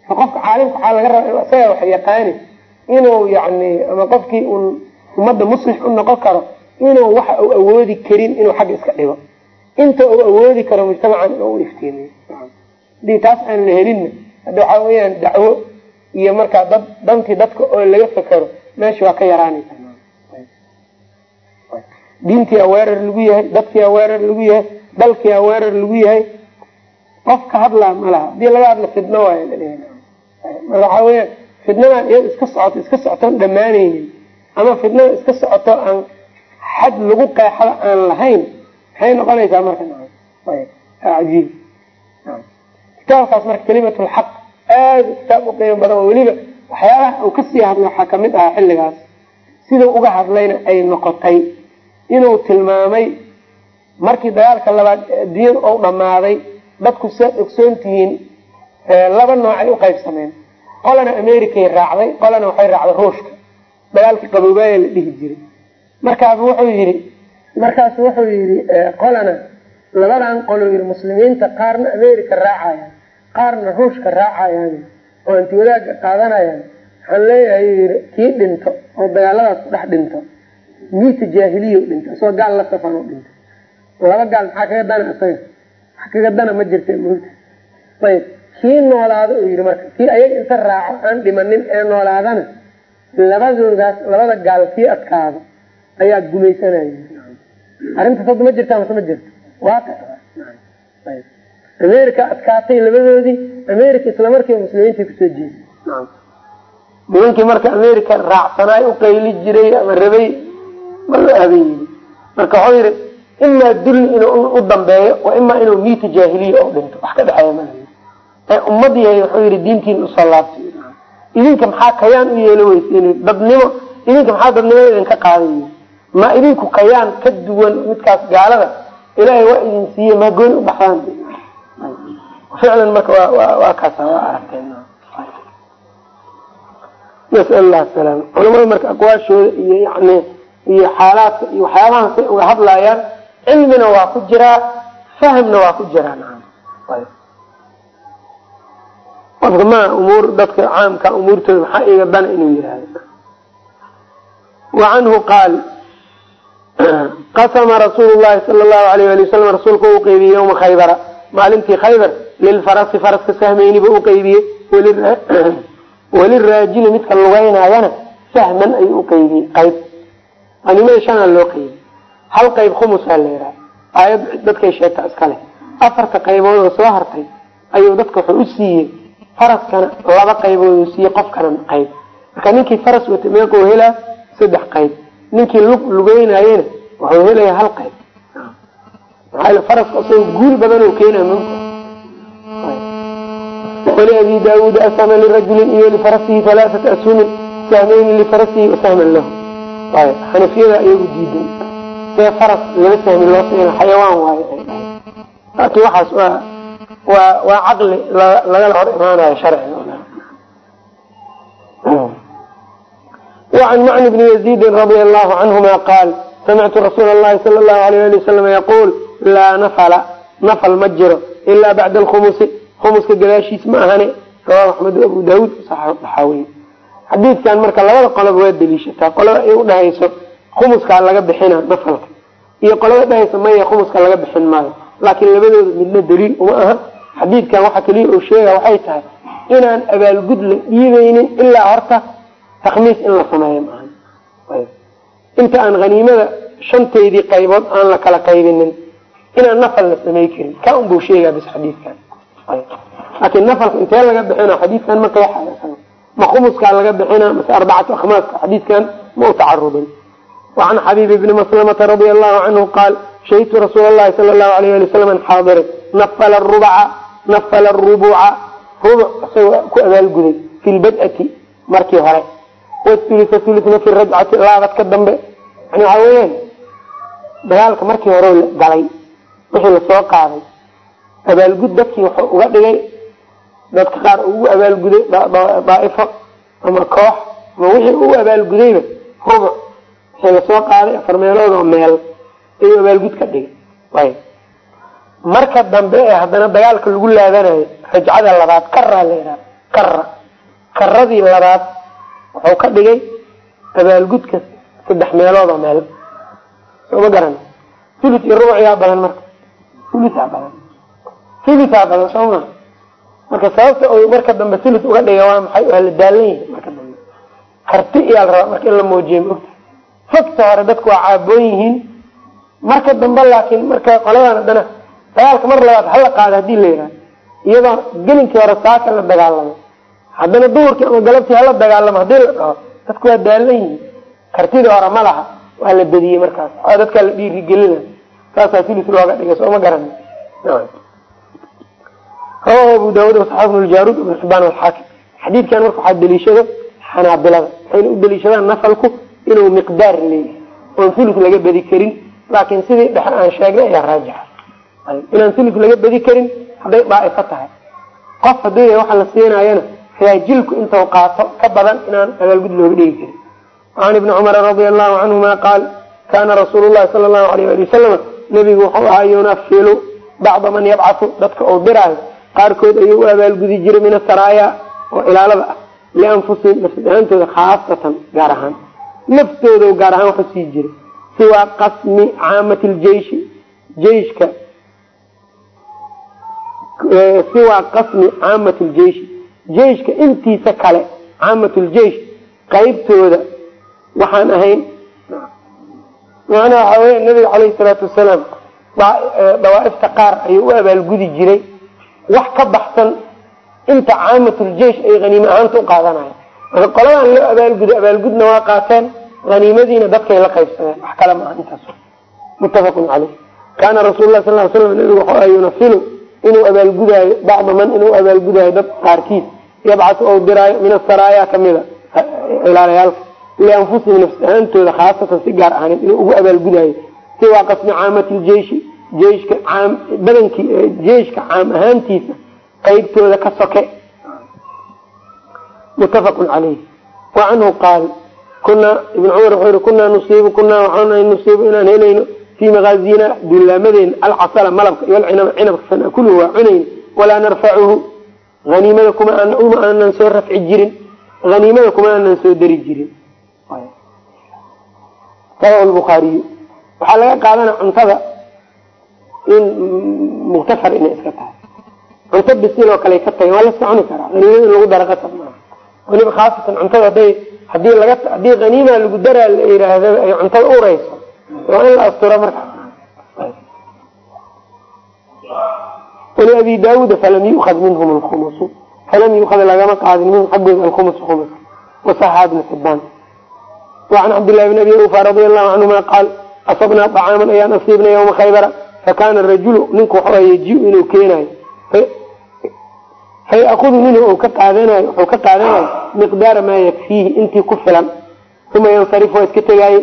Qofka caalimka waxaa laga raba isaga wax yaqaani inuu yani ama qofkii un ummadda muslix u noqon karo inuu waxa uu awoodi karin inuu xagga iska dhigo. Inta uu awoodi karo mujtamacan inuu iftiimiyo. Hadii taas aan la helinna hadda waxaa weyaan dacwo iyo markaa dad dantii dadka oo laga fekero meesha waa ka yaraanaysa diintii aweerar lagu yahay dadkii aweerar lagu yahay dalkii aweerar lagu yahay qof ka hadlaa malaha haddii laga hadla fidno waay marka waxaa weyaan fidnadan iyado iska socoto iska socotoon dhammaanaynin. Ama fidnada iska socoto aan xad lagu qeexda aan lahayn maxay noqonaysaa marka? Ajiib. Kitaabkaas marka kalimatulxaq aada kitaab u qiimo badan oo weliba waxyaabaha uu ka sii hadlay waxaa ka mid ahaa xilligaas. Sidau uga hadlayna ay noqotay inuu tilmaamay markii dagaalka labaad adduunyada ou dhammaaday dadku saad ogsoon tihiin laba noocay u qaybsameen qolana americay raacday qolana waxay raacday ruushka. Dagaalkii qaboobaaya la dhihi jiray markaasu wuxuu yidhi markaasu wuxuu yidhi qolana labadan qolo yii muslimiinta qaarna america raacayaan qaarna ruushka raacayaan oo anti wadaaga qaadanayaan. Waxaan leeyahay yii kii dhinto oo dagaaladaas ku dhex dhinto miita jaahiliya dhinto isagoo gaal la safan dhinto. Laba gaal maxaa kaga dana isaga? Wax kaga dana ma jirta mota ayb kii noolaado uu yii marka kii ayaga inta raaco aan dhimanin ee noolaadana labadoodaas labada gaal kii adkaado ayaa gumaysanaya. Arrintaas hadda ma jirta mase ma jirto. Waaqi america adkaatay labadoodii america islamarkiiba muslimiinta ku soo jeesay nimankii marka america raacsanaay u qayli jiray ama rabay ma loo aban yiri marka waxuu yihi imaa dulli inuu u dambeeyo wa imaa inuu miita jaahiliya oo dhinto. Wax ka dhexeeya ma ummad yahay wuxuu yihi diintiin u soo laabtay idinka maxaa kayaan u yeelo weysen dadnimo idinka maxaa dadnimada idinka qaaday ma idinku kayaan ka duwan midkaas gaalada? Ilaahay waa idin siiye maa gooni u baxdaan ficlan marka waa kaasa waa aragteen. Nasal llah salaama culamada marka aqwaashooda iyo yani iyo xaalaadka iyo waxyaabahan say uga hadlayaan cilmina waa ku jiraa fahmna waa ku jiraa naam qofka ma umuur dadka caamka umuurtooda maxaa iga dana inuu yihahdo wa canhu qaal qasama rasuulu llahi sala allahu alayh ali wasalam rasuulka u qeybiyey yawma khaybara maalintii khaybar lilfarasi faraska sahmayniba u qeybiyey waliraajili midka lugaynaayana sahman ayuu uqeybiyey qayb animada loo qeybiyey hal qayb khumusaa la yidhaha aayad dadkay sheegta iskale afarta qaybood oo soo hartay ayuu dadka wuxuu u siiyey faraskana laba qaybood uu siiyey qofkana qayb marka ninkii faras wata meequu helaa saddex qayb ninkii lug lugeynayena wuxuu helaya hal qayb. Maxaa faraska isagoo guul badan oo keena mota waliabi daawuud asama lirajulin iyo lifarasihi halaaata ashumin sahmayni lifarasihi wasahman lahu. Xanafiyada iyagu diidan. See faras laba sahmi loo siina xayawaan waayo laakiin waxaas waa waa caqli lagala hor imaanayo sharciga وعن معن بن يزيد رضي الله عنهما قال سمعت رسول الله صلى الله عليه لي وسلم يقول لا نفل نفل ma jiro إلا بعد الخمس khمska gadaashiis ma ahane rawahu أحمد أبو داود xaawiy xadiidkan marka labada qoloba waa deliishataa qolada ay udhahayso khumuskaa laga bixina nafalka iyo qolada dhahaysa maya khumuska laga bixin maayo laakiin labadooda midna daliil uma aha xadiidkan waxa keliya oo sheega waxay tahay inaan abaalgud la dhiibaynin ilaa horta takmiis in la sameeyo maaha inta aan haniimada shanteydii qaybood aan la kala qaybinin inaan nafal la samey karin ka un buu sheegaa bis xadiidkan. Laakiin nafalka intee laga bixina xadiidkan ma qeexay ma khumuskaa laga bixina mase arbacatu akhmaaska xadiidkan ma u tacarubin wacan xabiib bni maslamata radia allahu canhu qaal shahidtu rasuul allahi sala allahu alayh ali wasalam xaadiray nafala rubaca nafala rubuca. Rubuc isagoo ku abaalguday fi lbad'ati markii hore wthulitha thulithna fi rajcati laabadka dambe. Yani waxaa weyaan dagaalka markii hore la galay wixii la soo qaaday abaalgud dadkii wuxuu uga dhigay dadka qaar ugu abaalguday daaifo ama koox ama wixii ugu abaalgudayba rubuc wixii la soo qaaday afar meelood oo meel ayuu abaalgud ka dhigay. Ayb marka dambe ee haddana dagaalka lagu laadanayo rajcada labaad karaa la yidhaha kara karadii labaad wuxuu ka dhigay abaalgudka saddex meelood oo meel. Sooma garan. Thuluth iyo rubuc yaa badan marka. Thuluthaa badan. Thuluthaa badan soo ma. Marka sababta u marka dambe thuluth uga dhiga waa maxay? Waa la daalan yahay marka dambe. Karti iyaa la rabaa marka in la muujiyo maogta fogta hore dadku waa caaboon yihiin. Marka dambe laakiin marka qoladan haddana dagaalka mar labaad hala qaada haddii la yidhaha iyadoo gelinkii hore saaka la dagaalamo haddana duhurkii ama galabtii hala dagaalamo haddii la dhaho dadku waa daalan yihiin. Kartidii hore ma laha waa la bediyey markaas. Dadkaa la dhiirigelina. Saasaa silis looga dhigay sooma garan. Rawahu abu daawud wasaxaab bnu ljaruud ibn xibaan alxaakim. Xadiidkan marka waxaa daliishado xanaabilada. Waxayna u daliishadaan nafalku inuu miqdaar leeyahay oon silis laga bedi karin laakiin sidii dhexe aan sheegnay ayaa raajixa. Inaan silis laga bedi karin hadday daaifo tahay. Qof haddii waxa la siinayana raajilku intau qaato ka badan inaan abaalgud looga dhigi karin an ibni cumara radia allahu canhuma qaal kana rasuulu llahi sala allahu alayh ali wasalam nebigu wuxuu ahaa yunafilu bacda man yabcathu dadka uu diraayo qaarkood ayuu u abaalgudi jiray min asaraaya oo ilaalada ah lianfusihim nafsad ahaantooda khaasatan gaar ahaan. Naftooda gaar ahaan waxu sii jiray siwaa qasmi caamati ljeishi jeiska siwaa qasmi caamati ljeishi jeiska intiisa kale caamat ljeish qaybtooda waxaan ahayn macnaha waxaa weya nabiga caleyhi salaatu wasalaam dawaaifta qaar ayuu u abaalgudi jiray wax ka baxsan inta caamatul-jeish ay haniime ahaanta u qaadanayo marka qoladan loo abaalguday abaalgudna waa qaateen haniimadiina dadkay la qaybsadeen. Wax kale maaha intaas. Muttafaqun caleyh kaana rasuul sal l slam nabigu wuxuu aha yunafilu inuu abaalgudaayo bacda man inuu abaalgudaayo dad qaarkiis yabcatu ou diraayo min asaraaya kamida ilaalayaalka lianfusihim nafs ahaantooda khaasatan si gaar ahaaneed inuu ugu abaalgudaayo siwaa qasmi caamati ljeishi jeiska caam badankii jeiska caam ahaantiisa qaybtooda ka soke. Muttafaqun caleyh wa canhu qaal kunaa ibn cumar wuxuu yihi kunaa nusiibu kunaa waxaan nusiibu inaan helayno fii makaazina duulaamadeen alcasala malabka iyo alcinaba cinabka fanakuluhu waa cunayn walaa narfacuhu. Haniimada kuma uma aanan soo rafci jirin. Haniimada kuma aanan soo dari jirin. Lbukhaariyu waxaa laga qaadana cuntada in muktafar inay iska tahay. Cunto bisil oo kale ka tagan waa laska cuni karaa. Haniimada in lagu dara qasab maaha. Weliba khaasatan cuntada haday haddii laga haddii haniima lagu daraa la yiraahda ay cuntada ureyso waa in la asturo marka. Waliabi daawuuda falam yu'ad minhum alkhumusu falam yu'ad lagama qaadin minhum xaggooda alkhumus khumus. Wasaxa ibna xibaan wacan cabdillahi bn abi ufa radia allahu canhuma qaal asabnaa طacaaman ayaan asiibnay ywma khaybara fakana rajulu ninku waxu yaji inuu keenayo. Fayakudu minhu u ka qaadanayo wuxuu ka qaadanayo miqdaara maa yakfiihi intii ku filan. Uma yansarif waa iska tegaaye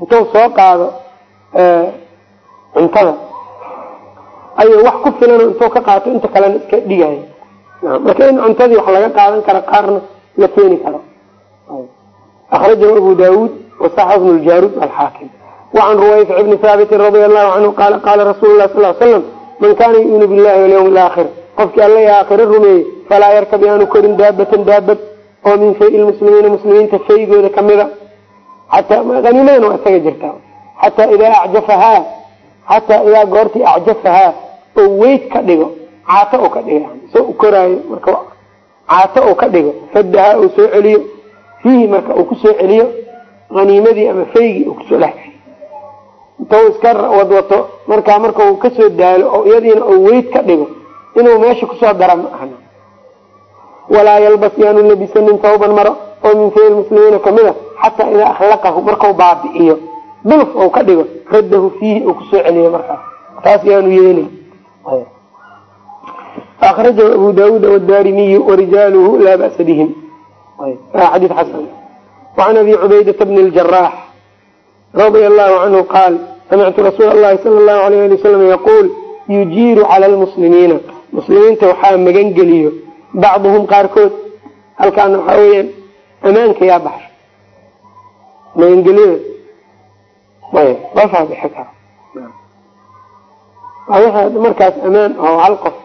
intuu soo qaado cuntada. Ayuu wax ku filan intuu ka qaato inta kalena iska dhigayo marka in cuntadii wax laga qaadan karo qaarna la keeni karo. Akrajahu abu daawuud wasaxa bnu ljaarud alxaakim wacan ruwayfic bni haabitin radia allahu canhu qaala qaala rasuulu lah sal slam man kana yu'minu billahi walyawmi alaakhir qofkii alla aakhiro rumeeyey falaa yarkab yaanu korin daabatan daabad oo min fay lmuslimiina muslimiinta faygooda kamida haniimadana waa isaga jirtaa xataa idaa acjafahaa xataa idaa goortii acjafahaa oo weyd ka dhigo caato oo ka dhigo soo u koraayo marka caato oo ka dhigo fadahaa uu soo celiyo fiihi marka uu ku soo celiyo haniimadii ama faygii uu ku soo dhex intuu iska wadwato markaa marka uu ka soo daalo oo iyadiina uu weyd ka dhigo inuu meesha ku soo dara ma ahna walaa yalbas yaanu labisanin tawban maro oo min fay muslimiina ka mid a xataa idaa akhlaqahu markau baabi'iyo dulf ou ka dhigo raddahu fiihi uu ku soo celiyo markaas taas yaanu yeelin. Akrajahu abu daawuud wdarimiyu warijaaluhu laa ba'sa bihim. Xadii xasan. Wacan abi cubaydata bni ljarax radia allahu canhu qaal samictu rasuula allahi sala allahu alayh ali wasalam yaquul yujiiru cala lmuslimiina muslimiinta waxaa magan bacduhum qaarkood halkaana waxaa weyaan amaanka yaa baxsha magangelyada qofaa bixi karo w markaas amaan oo hal qof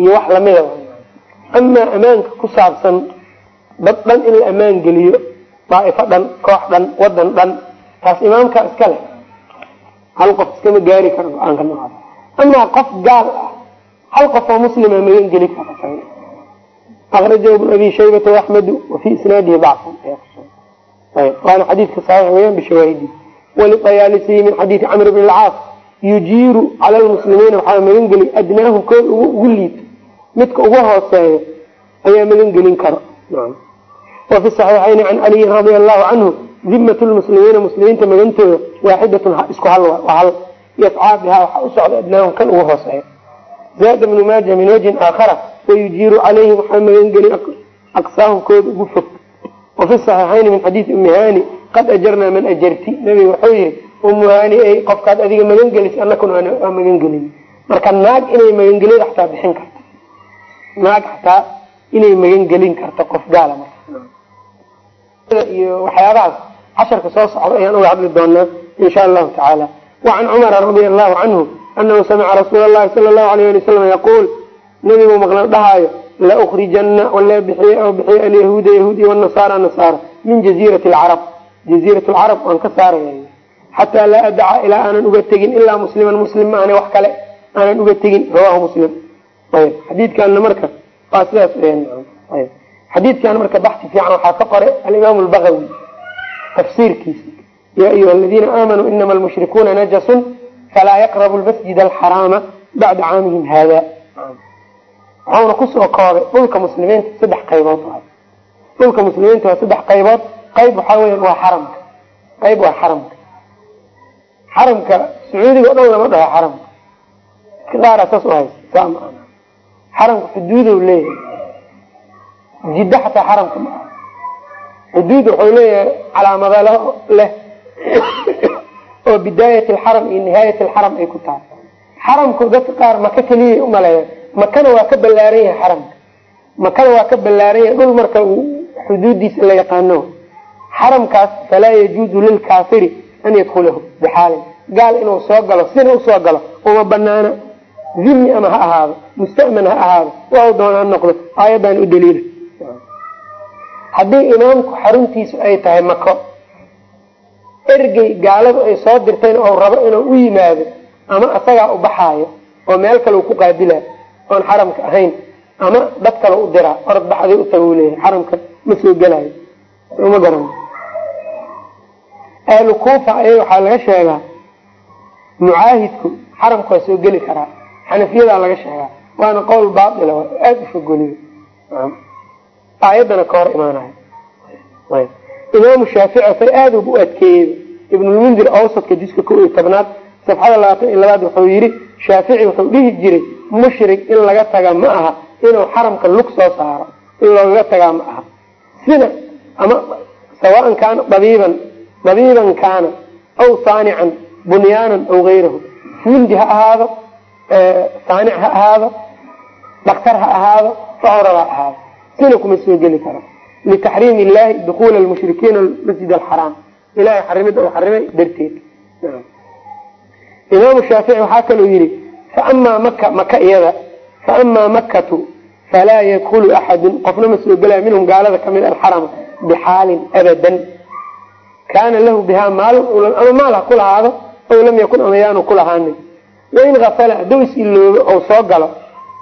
iyo wax lamida amaa amaanka ku saabsan dad dhan in la amaan geliyo daaifo dhan koox dhan wadan dhan taas imaamka iska leh. Hal qof iskama gaari karo go'aanka noocaas amaa qof gaal ah hal qof oo muslima magan geli kara akrajahu bnu abi shaybata axmedu wafi isnaadihi dacfun waana xadiidka saxiix weyan bishawaahidi waliayaalisiyi min xadiidi camr bn lcaas yujiiru cala lmuslimiina waxaa magan geli adnaahum kood ugu liito midka ugu hooseeyo ayaa magan gelin karo wafi saxiixayni can caliyin radia allahu canhu dimat lmuslimiina muslimiinta magantooda waaxidatun isku hal hal yascaa bihaa waxaa u socda kan ugu hooseeya zaada bnu maaja min wajhin aakhara wayujiiru calayhim waxaa magan geli aqsaahum kooda ugu fog wafi saxiixayni min xadiidi ummi hani qad ajarnaa man ajarti nabiga wuxuu yihi umuhani ay qofkaad adiga magan gelis anakuna waa magan gelin. Marka naag inay magangelyada xataa bixin karto naag xataa inay magan gelin karto qof gaala iyo waxyaabahaas casharka soo socda ayaan uga hadli doonaa insha allahu tacaala. Wacan cumara radia allahu canhu anahu samica rasuula allahi sala allahu alayh ali wasalam yaquul nabigu maqlan dhahaayo la ukrijana wala bixiy oo bixiya alyahuuda yahuud iyo wanasaara nasaara min jaziirati alcarab jaziirat lcarab waan ka saaraya xataa laa adaca ilaa aanan uga tegin ilaa musliman muslim maahane wax kale aanan uga tegin rawahu muslim ayb xadiidkana marka waa sidaas ayb xadiidkan marka baxsi fiican waxaa ka qoray alimaam lbagawi tafsiirkiisa yaa ayuha aladiina aamanuu inama almushrikuuna najasun falaa yaqrabu lmasjid alxaraama bacda caamihim hada waxauna ku soo koobay dhulka muslimiinta saddex qaybood waay. Dhulka muslimiinta waa saddex qaybood. Qayb waxaa weyan waa xaramka. Qayb waa xaramka. Xaramka sacuudiga o dhan lama dhaho xaramka. Iska dhaara saas u haysa saa ma aha. Xaramka xuduudow leeyahay. Jiddo xataa xaramka ma aha. Xuduud wuxuu leeyahay calaamada leh. Oo bidaayat alxaram iyo nihaayat alxaram ay ku tahay. Xaramku dadka qaar maka keliyay umaleeya makana waa ka ballaaran yahay xaramka makana waa ka ballaaran yahay dhul marka uu xuduudiisa la yaqaano. Xaramkaas falaa yajuuzu lilkaafiri an yadkulahu bixaalin. Gaal inuu soo galo sina u soo galo uma banaana zimmi ama ha ahaado musta'man ha ahaado waxu doona ha noqdo aayaddan u daliila haddii imaamku xaruntiisu ay tahay mako ergey gaaladu ay soo dirtayn oo rabo inuu u yimaado ama asagaa u baxaayo oo meel kale u ku qaabilaa oon xaramka ahayn ama dad kale u diraa orod baxday u taga u leeyahay xaramka ma soo gelayo uma garan. Ahlu kuufa aya waxaa laga sheegaa mucaahidku xaramka soo geli karaa xanafiyadaa laga sheegaa waana qowl baatila aada u fogoliyo. Aayaddana ka hor imaanayo. Imaamu shaafici say aada ugu adkeeyey ibnulmundir awsadka jiska ko iyo tobnaad safxada labaatan iyo labaad wuxuu yidhi shaafici wuxuu dhihi jiray mushrik in laga taga ma aha inuu xaramka lug soo saaro. In loogaga tagaa ma aha. Sina ama sawaan kaana dabiiban dabiiban kaana aw saanican bunyaanan aw gayrahu fuundi ha ahaado saanic ha ahaado dhaktar ha ahaado fahoraba ha ahaado. Sina kuma soo geli karo. Litaxriim illahi dukuula lmushrikiina masjid alxaraam ilahay xarimida uu xarimay darteed. Imaamu shaafici waxaa kaloo yihi faamaa maka maka iyada. Faamaa makatu falaa yadkulu axadun qofna ma soo gelaya minhum gaalada ka mid alxarama bixaalin abadan. Kaana lahu bihaa maalun ama maal ha ku lahaado aw lam yakun ama yaanu ku lahaanin. Wain afala hadduu is iloobo ou soo galo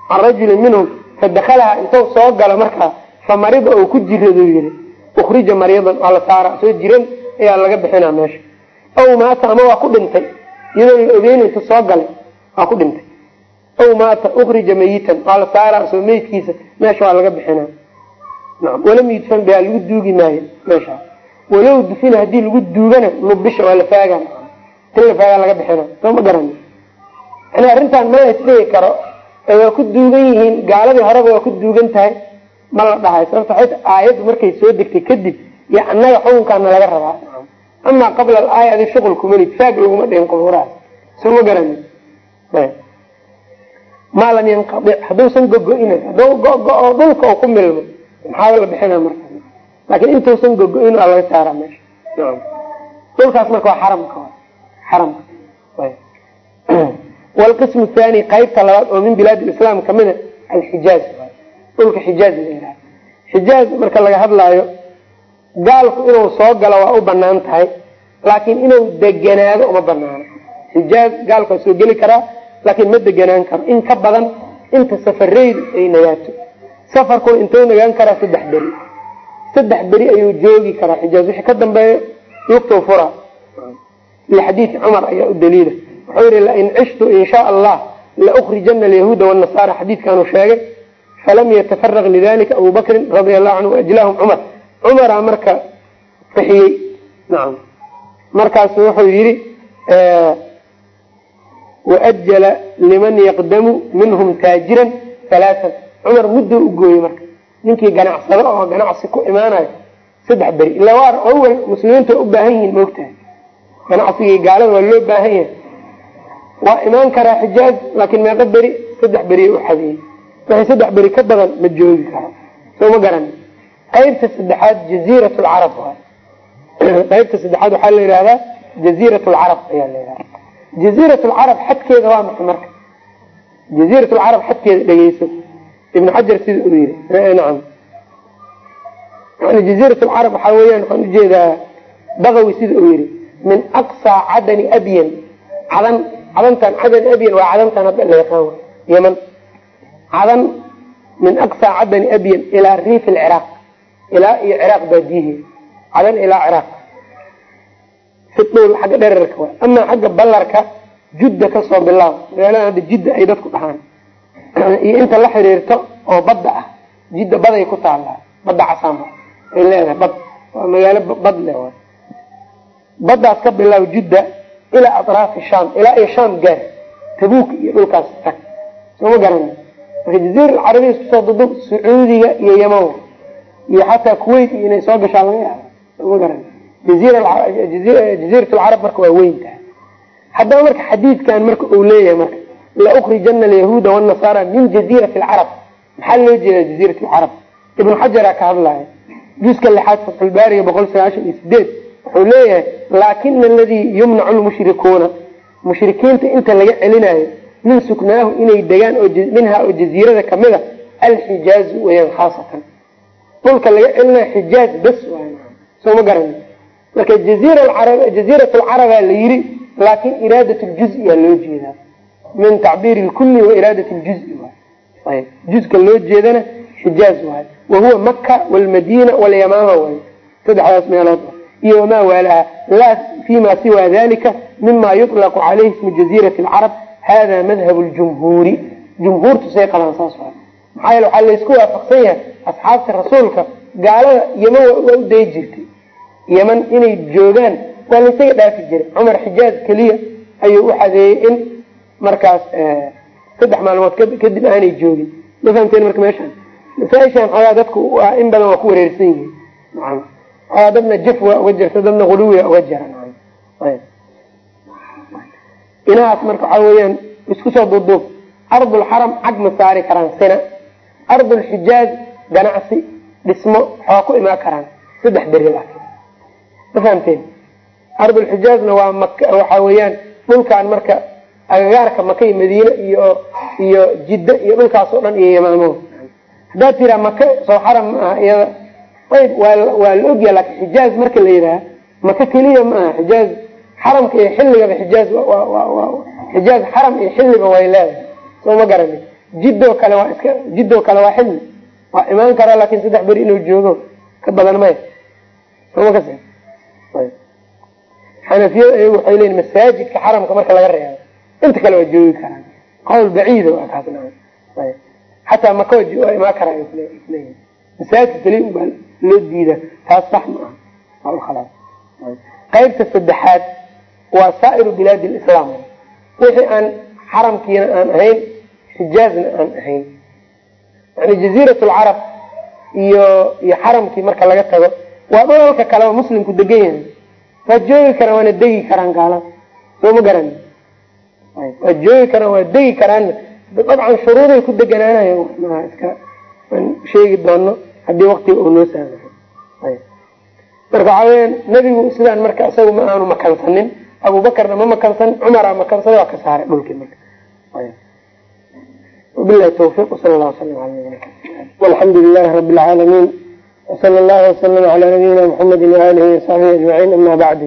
can rajulin minhum fadakalaha intuu soo galo markaa fa marida ou ku jirado yihi ukhrija mariidan waa la saara soo jiran ayaa laga bixinaa meesha. Aw maata ama waa ku dhintay. Iyadoo la ogeyn intu soo galay waa ku dhintay. Aw maata ukhrija mayitan waa la saaraa soo meydkiisa meesha waa laga bixinaa. Naam. Walam yudfan bihaa lagu duugi maayo meesha. Walow dufina haddii lagu duugana nubisha waa la faaga tin la faagaa laga bixina soo ma garani. Yani arrintan ma la isdhigi karo. Waa ku duugan yihiin gaaladii horeba waa ku duugan tahay. Ma la dhahay. Sababta waxay aayaddu markay soo degtay kadib iyo annaga xukunkaana laga rabaa. Amaa qabla alaaya adi shuqul kumanid faag laguma dhihin qubuurahaas soo ma garani maa lam yanqadic hadduusan gogo-ina go-go-o dhulka oo ku milmo maxaa la bixina marka? Laakiin intuusan gogo-in laga saaraa meesha. Dhulkaas marka waa xaramka xaramka wlqismu thani qaybta labaad oo min bilaad islam kamida alxijaaz. Dhulka xijaaz la xijaaz marka laga hadlaayo gaalku inuu soo galo waa u bannaan tahay laakiin inuu deganaado uma banaano xijaaz gaalku soo geli karaa laakiin ma deganaan karo. In ka badan inta safareydu ay nagaato safarkuna intuu nagaan karaa saddex beri. Saddex beri ayuu joogi karaa. Xijaaz wixii ka dambeeyo yugtuu fura. Lixadiidi cumar ayaa u daliila. Wuxuu yihi lain cishtu in shaa allah laukrijana alyahuuda wanasaara xadiidkanuu sheegay falam yatafaraq lidalika abu bakrin radia allahu canhu waajlaahum cumar. Cumaraa marka bixiyey. Nacam markaasu wuxuu yihi waajala liman yaqdamu minhum taajiran halaatan cumar muddou u gooyey marka ninkii ganacsado oo ganacsi ku imaanayo saddex beri ila waa awal muslimiinta u baahan yihiin maogtahay ganacsigii gaalada waa loo baahan yahay waa imaan karaa xijaaz laakiin meeqo beri saddex beri u xadeeyey wixii saddex beri ka badan ma joogi karo soo ma garan qaybta saddexaad jaziirat lcarab qaybta saddexaad waxaa la yihahdaa jaziirat lcarab ayaa la yihahda jaziirat lcarab xadkeeda waa maxay marka? Jaziirat lcarab xadkeeda dhegeyso ibnu xajar sida uu yiri nacam. Yani jaziirat lcarab waxaa weeyaan waxaan u jeedaa bagawi sida uu yihi min aqsaa cadani abyan. Cadan cadantan cadan abyan waa cadantan hadda la yaqaan cadan min aqsaa cadani abyan ilaa riif lciraaq ilaa iyo ciraaq baadiyihi cadan ilaa ciraaq si dhuul xagga dherarka wa amaa xagga ballarka judda ka soo bilaab magaalada hadda jidda ay dadku dhahaan. Iyo inta la xiriirto oo badda ah jidda baday ku taallaa. Badda casaama ay leedahay bad. Waa magaalo bad le baddaas ka bilaab judda ilaa atraafi sham ilaa iyo sham gaar. Tabuuk iyo dhulkaas tag. Soo ma garana marka jaziira alcarabiya isku soo dudub sacuudiga iyo yaman iyo xataa kuwait iyo inay soo gashaa laga yaaba soo ma jaziirat lcarab marka waa weyn tahay haddaba marka xadiidkan marka uu leeyahay marka laukrijana alyahuuda wanasaara min jaziirati alcarab maxaa loo jeedaa jaziirat lcarab ibnu xajara ka hadlaya juska lixaad fatxulbaariga boqol sagaashan iyo sideed wuxuu leeyahay laakina aladii yumnacu lmushrikuuna mushrikiinta inta laga celinayo min suknaahu inay degaan minhaa oo jaziirada ka mid a alxijaazu weyaan khaasatan. Dhulka laga celinayo xijaaz bas waay soo ma garani marka jaziirat lcarabaa la yiri laakin iraadat ljuziyaa loo jeedaa. Min tacbiiri lkulli wa iraadat ljuzi waay. Loo jeedana xijaaz waay. Wahuwa maka wlmadiina walyamaama waay. Saddexdaas meelood iyo wamaa waalaha laa fima siwa dalika mima yuطlaqu calayhi ismu jaziirati lcarab hada madhab ljumhuuri jumhuurtu say qabaan saas maxaa yeele waxaa laysku waafaqsan yahay asxaabta rasuulka gaalada yeman waa u dayi jirtay yeman inay joogaan. Waa laysaga dhaafi jiray. Cumar xijaaz keliya ayuu u xadeeyey in markaas saddex maalmood kadib aanay joogin. Ma fahamteen marka meeshaan? Masaaishan xoogaa dadku in badan waa ku wareersan yihiin. Xoogaa dadna jaf waa uga jirta dadna huluwiya uga jira. Inahaas marka waxaa weeyaan isku soo duuduub ardulxaram cag ma saari karaan sina. Ardulxijaaz ganacsi dhismo waxaa ku imaan karaan. Saddex beri ma fahamteen ardulxijaazna waa mak waxaa weeyaan dhulkan marka agagaarka maka iyo madiine iyo iyo jidda iyo dhulkaas oo dhan iyo yamaamo haddaad tiraa maka soo xaram ma aha iyada. Ayb waa la ogyaha laakin xijaaz marka la yidhaha maka keliya ma aha. Xijaaz xaramka iyo xilligaba xijaaz xijaaz xaram iyo xilliba way leedahay. Soo ma garani. Jiddoo kale waa iska jiddoo kale waa xilli. Waa imaan karaa laakin saddex beri inuu joogo ka badan maya sooma kas xanafiyada ayagu waxay leyiin masaajidka xaramka marka laga reebo. Inta kale waa joogi karaan. Qowl baciida waa kaas xataa maka waa imaan karaa isleeyihin masaajidka keliya ubaa loo diida. Taas sax ma aha. Qaybta saddexaad waa saa'iru bilaadi lislaam wixii aan xaramkiina aan ahayn xijaazna aan ahayn. Yani jaziirat lcarab iyo iyo xaramkii marka laga tago waa dholalka kaleba muslimku degan yahay waa joogi karaan waana degi karaan gaalada soo ma garani? Waa joogi karaan waa degi karaanna dabcan shuruuday ku deganaanayo iska sheegi doono haddii waktiga uu noo saamaxo marka waxaa weyaan nebigu sidaan marka isaga ma aanu makansanin abubakarna ma makansanin cumara makansaday waa ka saaray dhulkii marka. Wabilahi tawfiq wsala allah waslam ala nabina walxamdu lilahi rabi lcaalamiin wsala allahu wasalam ala nabiyina muxamedi waalihi wasaxbihi ajmaciin ama bacdu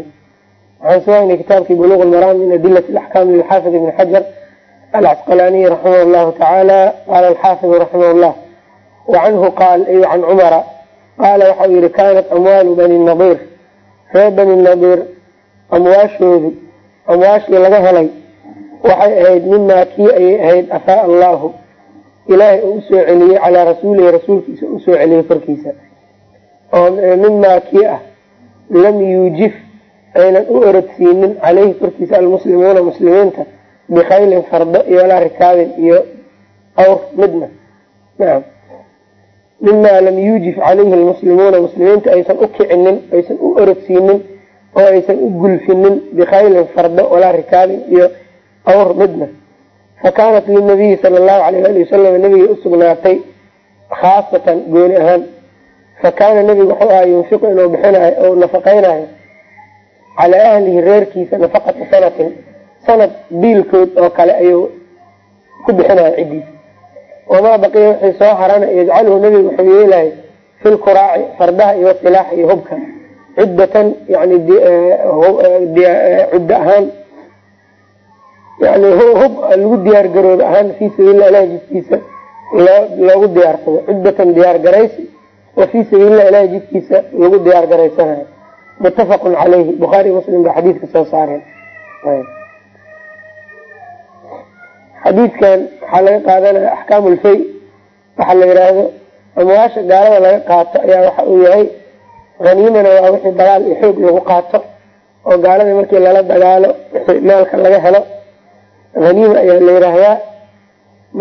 waxaan sugaynay kitaabkii buluq lmaraam min adilat axkaam lilxaafid ibni xajar alcasqalaaniyi raximah llahu tacaala qaala alxaafidu raximah llah wacanhu qaal ay can cumara qaala waxau yihi kaanat amwaalu bani nadiir reer bani nadiir amwaashoodu amwaashii laga helay waxay ahayd mimaa kii ayay ahayd afaa allahu ilaahay uu u soo celiyey calaa rasuulihi rasuulkiisa u soo celiyey korkiisa oo mimaa kii ah lam yuujif aynan u orodsiinin caleyhi korkiisa almuslimuuna muslimiinta bikhaylin fardo iyo walaa rikaabin iyo awr midna. Nacam mima lam yuujif calayhi lmuslimuuna muslimiinta aysan u kicinin aysan u orodsiinin oo aysan u gulfinin bikhaylin fardo walaa rikaabin iyo awr midna. Fa kaanat linabiyi sala allahu alayh ali wasalam nabigay usugnaatay khaasatan gooni ahaan fa kaana nebigu wuxuu ahaa yunfiqu inuu bixinayo ou nafaqaynayo calaa ahlihi reerkiisa nafaqata sanatin sanad biilkood oo kale ayuu ku bixinayo ciddiisa wamaa baqiya wixii soo harana yajcaluhu nebigu wuxuu yeelahay fi lkuraaci fardaha iyo silaax iyo hubka ciddatan yani cuddo ahaan yani hub lagu diyaar garoobo ahaan fii sabiillah ilahi jidkiisa loogu diyaarsado ciddatan diyaar garaysi wa fii sabiilillah ilahi jidkiisa lagu diyaar garaysanayo. Muttafaqun caleyhi bukhaari muslim baa xadiidka soo saareen. Xadiidkan waxaa laga qaadanaya axkaamu lfay waxa la yidhaahdo amwaasha gaalada laga qaato ayaa waxa uu yahay haniimana waa wixii dagaal iyo xoog lagu qaato oo gaaladii markii lala dagaalo wixii maalka laga helo haniima ayaa la yidhaahdaa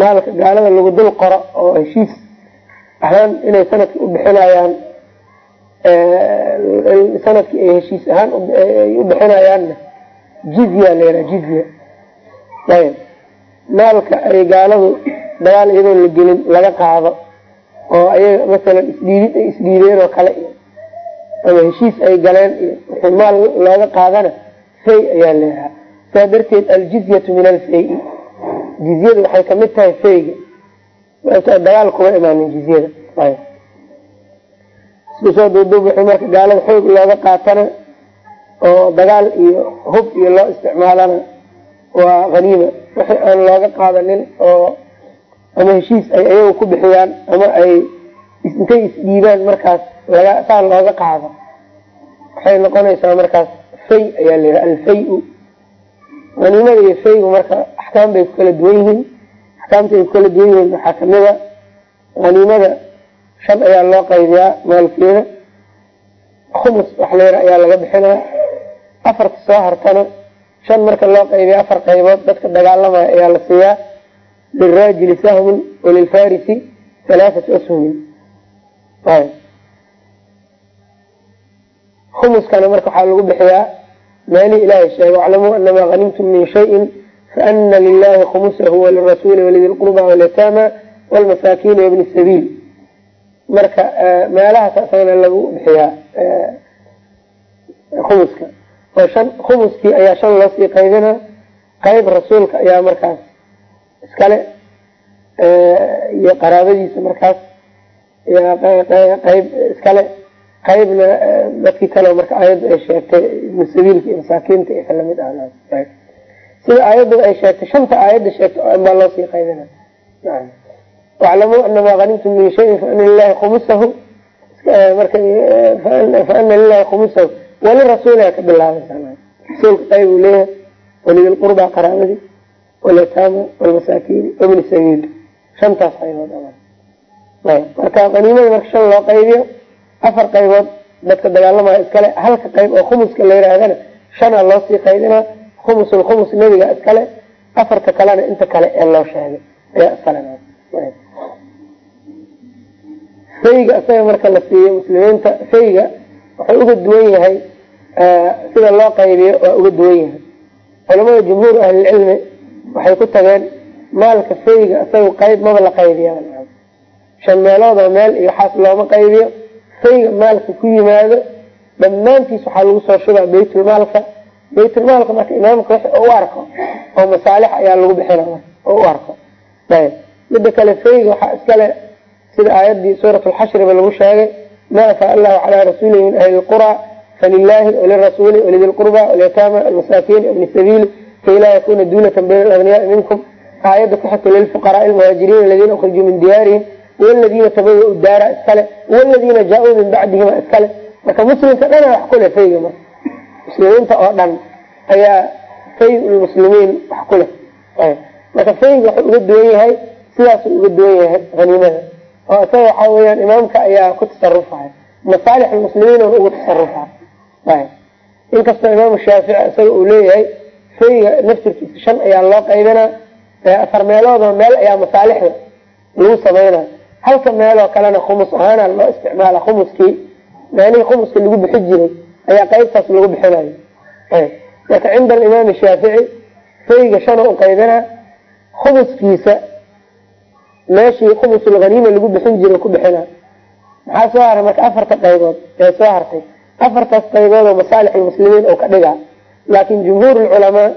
maalka gaalada lagu dul qoro oo heshiis ahaan inay sanadki u bixinayaan sannadkii ay heshiis ahaan u bixinayaanna jizya la yidhaha jizya. Ayb. Maalka ay gaaladu dagaal iyadoon la gelin laga qaado oo ayaga masalan isdhiibid ay isdhiibeen oo kale ama heshiis ay galeen iyo maal looga qaadana fay ayaa leeyahaa saa darteed aljizyatu min alfay jizyadu waxay ka mid tahay fayga dagaal kuma imaanin jizyada isku soo duuduub wixii marka gaalada xoog looga qaatana oo dagaal iyo hub iyo loo isticmaalana waa haniima wixii aan looga qaadanin oo ama heshiis ay ayagu ku bixiyaan ama ay intay isdhiibaan markaas laga saa looga qaado. Waxay noqonaysaa markaas fay ayaa la yihaha alfay-u. Haniimada iyo faygu marka axkaam bay ku kala duwan yihiin axkaamta ay kala duwan yihiin waxaa kamida haniimada shan ayaa loo qaybiyaa maalkeeda. Khumus wax la yara ayaa laga bixinaa. Afarta soo hartana shan marka loo qaybiya afar qaybood dadka dagaalamaya ayaa la siiyaa. Liraajili sahmin walilfarisi halaathatu ashhumin khumuskana marka waxaa lagu bixiyaa. Meelihii ilaahay sheegay waclamuu anamaa hanimtum min shayin faana lilahi khumusahu walirasuuli walidi lqurba walyataama walmasaakiini wabni sabiil marka meelahaas asagana lagu bixiyaa khumuska oo shan khumuskii ayaa shan loo sii qaybina qayb rasuulka ayaa markaas iskale iyo qaraabadiisa markaas qayb iskale qaybna dadkii kale marka aayaddu ay sheegtay ibnu sabiilka iyo masaakiinta iyo kalamid ah sida aayaddu ay sheegtay shanta aayadda sheegtay baa loo sii qaybina waclamuu anamaa hanimtum min shayin faana lilahi khumusahu. Faana lilahi khumusahu. Walirasuuliha ka bilaabaysa rasuulka qayb uu leeyahay walidilqurba qaraabadii walyataama walmasaakiini wabni sabiil. Shantaas qaybood marka qaniimada marka shan loo qaybiyo afar qaybood dadka dagaalamaya iskale halka qayb oo khumuska la yihaahdana shana loo sii qaybinaa khumusul khumus nebiga iskale afarta kalena inta kale ee loo sheegay ayaa iskale fayga isaga marka la siiyo muslimiinta fayga wuxuu uga duwan yahay sida loo qaybiyo waa uga duwan yahay. Culamada jumhuur ahlilcilmi waxay ku tageen maalka fayga isaga qayb maba la qaybiya shan meelood oo meel iyo waxaas looma qaybiyo. Fayga maalka ku yimaado dhammaantiis waxaa lagu soo shubaa baytulmaalka baytulmaalka marka imaamka wix u arko oo masaalix ayaa lagu bixina oo u arko. Ayb. Mida kale fayga waxaa iskale sida aayadii suurat lxashriba lagu sheegay ma afaa allahu calaa rasuulihi min ahli lqura falilahi walirasuuli walidi lqurba walyataama almasaakiin ibni sabiili kay laa yakuna duulatan bayna alagniyaai minkum. Aayadda ku xigta lilfuqaraai almuhaajiriin aladiina ukrijuu min diyaarihim waladiina tabawa daara iskale waladiina jaa-uu min bacdihima iskale marka muslimka dhana wax kule fayga marka muslimiinta oo dhan ayaa fay lmuslimiin wax ku leh. Marka fayga wuxuu uga duwan yahay sidaasuu uga duwan yahay haniimada oo isaga waxaa weyaan imaamka ayaa ku tasarufaya masaalix lmuslimiin on ugu tasarufay inkastoo imaamu shaafici isaga uu leeyahay fayga naftirkiisa shan ayaa loo qaybinaa afar meeloodoo meel ayaa masaalixda lagu sameynaya halka meeloo kalena khumus ahaana loo isticmaala khumuskii meelihii khumuska lagu bixi jiray ayaa qaybtaas lagu bixinayo marka cinda alimaami shaafici fayga shana u qaybinaa khumuskiisa meeshii khumusulhaniima lagu bixin jiray ku bixina maxaa soo haray marka afarta qaybood? Ee soo hartay. Afartaas qaybood oo masaalix lmuslimiin oo ka dhiga laakin jumhuur lculamaa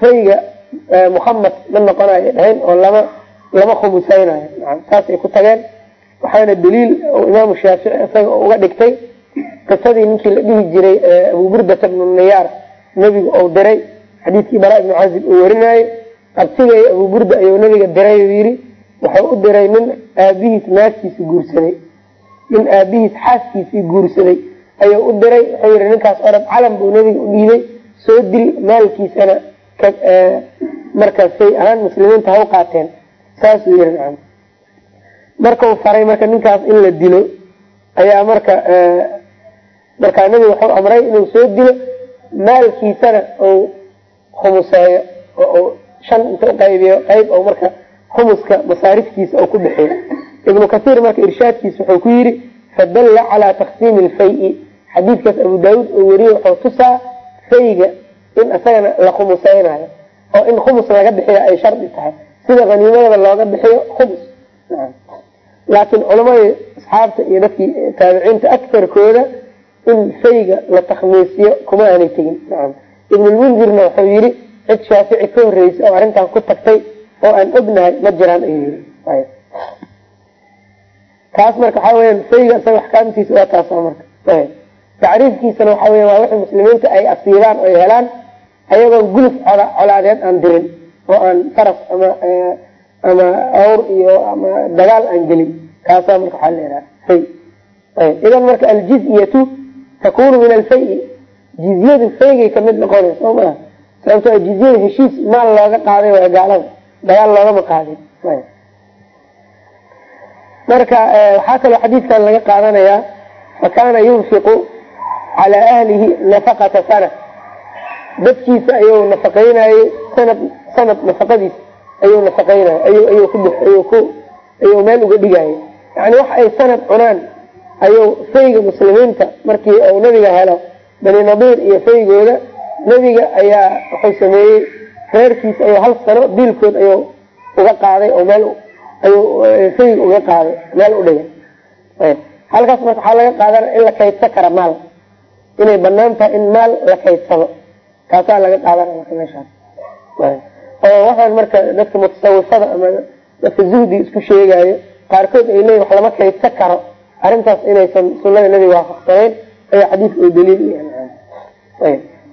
fayga muhamed ma noqonayo dhahayn oo lama lama khumuseynayo saasay ku tageen. Waxaana daliil imaamu shaafici isaga uga dhigtay qisadii ninkii la dhihi jiray abu burdata bnu niyaar nebigu ou diray xadiidkii bara ibnu cazib uu warinaayo abtigay abu burda ayuu nabiga diray uu yidhi wuxuu u diray nin aabihiis naagtiisi guursaday nin aabihiis xaaskiisii guursaday ayuu u diray wuxuu yihi ninkaas orab calan buu nabiga u dhiibay soo dil maalkiisana markaas say ahaan muslimiinta ha u qaateen. Saasuu nacam markau faray marka ninkaas in la dilo ayaa marka markaa nabiga wuxuu amray inuu soo dilo maalkiisana uu khumuseeyo oo shan inta uqaybiyo qayb oo marka khumuska masaariftiisa oo ku bixiyo ibnu kasiir marka irshaadkiisa wuxuu ku yidhi fadalla calaa taqsiimi lfay-i xadiidkaas abu daawuud oo weriye wuxuu tusaa fayga in isagana la khumuseynayo oo in khumus laga bixiyo ay shardi tahay sida haniimadaba looga bixiyo khumus. Laakiin culamadii asxaabta iyo dadkii taabiciinta akarkooda in fayga la takhmiisiyo kuma aanay tegin. Nacam ibnulmundirna wuxuu yidhi cid shaafici ka horreysa oo arrintan ku tagtay oo aan ognahay ma jiraan ayuu yii taas marka waxaa weyaan fayga isaga axkaamtiisa waa taasa marka. Tacriifkiisana waxa weya waa wixii muslimiinta ay asiibaan oo ay helaan ayagoon guluf colaadeed aan dirin oo aan faras ama ama awr iyo ama dagaal aan gelin. Kaasaa marka waxaa leedaha idan marka aljizyatu takunu min alfayi jizyadu faygay ka mid noqonay soo maa sababto jizyada heshiis maal looga qaaday waa gaalada dagaal loogama qaadin marka waxaa kaloo xadiidkan laga qaadanayaa fakana yunfiqu calaa ahlihi nafaqata sana dadkiisa ayuu nafaqeynayey sanad sanad nafaqadiisa ayuu nafaqeynay ayuu ku ayuu meel uga dhigayay yani wax ay sanad cunaan ayuu fayga muslimiinta markii uu nabiga helo bani nadiir iyo faygooda nebiga ayaa wuxuu sameeyey reerkiisa ayuu hal sano biilkood ayuu uga qaaday oo meel ayuu fayga uga qaaday meel u dhigay. Halkaas marka waxaa laga qaadanaya in la kaydsan kara maal inay bannaan tahay in maal la kaydsado. Kaasaa laga qaadanaya marka meeshaas. Oo waxaan marka dadka mutasawifada ama dadka zuhdi isku sheegayo qaarkood ay leeyihiin wax lama kaydsan karo arrintaas inaysan sunada nebiga waafaqsanayn ayaa xadiidka u daliil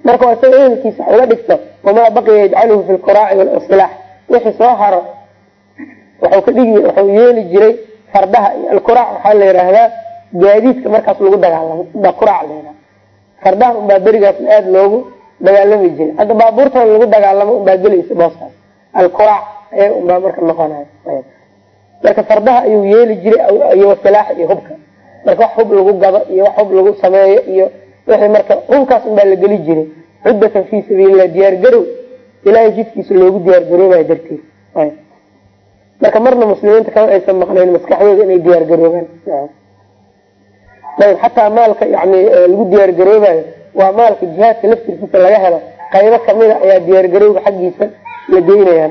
marka isaga ehelkiisa uga dhigto wamaa baqiya yajcaluhu fi lquraaci walisilaax wixii soo haro wuxuu ka dhigi wuxuu yeeli jiray fardaha iyo alquraac waxaa la yidhaahdaa gaadiidka markaas lagu dagaalamo quraac la yidhaha fardaha unbaa berigaasna aada loogu dagaalami jiray. Hadda baabuurtan lagu dagaalamo unbaa gelaysa booskaas. Alquraac ayaga unbaa marka noqonaya marka fardaha ayuu yeeli jiray iyo wasilaaxa iyo hubka. Marka wax hub lagu gado iyo wax hub lagu sameeyo iyo wixii marka hubkaas unbaa la geli jiray. Cuddatan fii sabiililah diyaargarow ilaahay jidkiisa loogu diyaargaroobayo darteed marka marna muslimiinta kama aysan maqnayn maskaxdooda inay diyaargaroobaan ayb xataa maalka yani lagu diyaargaroobayo waa maalka jihaadka laftirkiisa laga helo. Qaybo kamida ayaa diyaargarowga xaggiisa la geynaya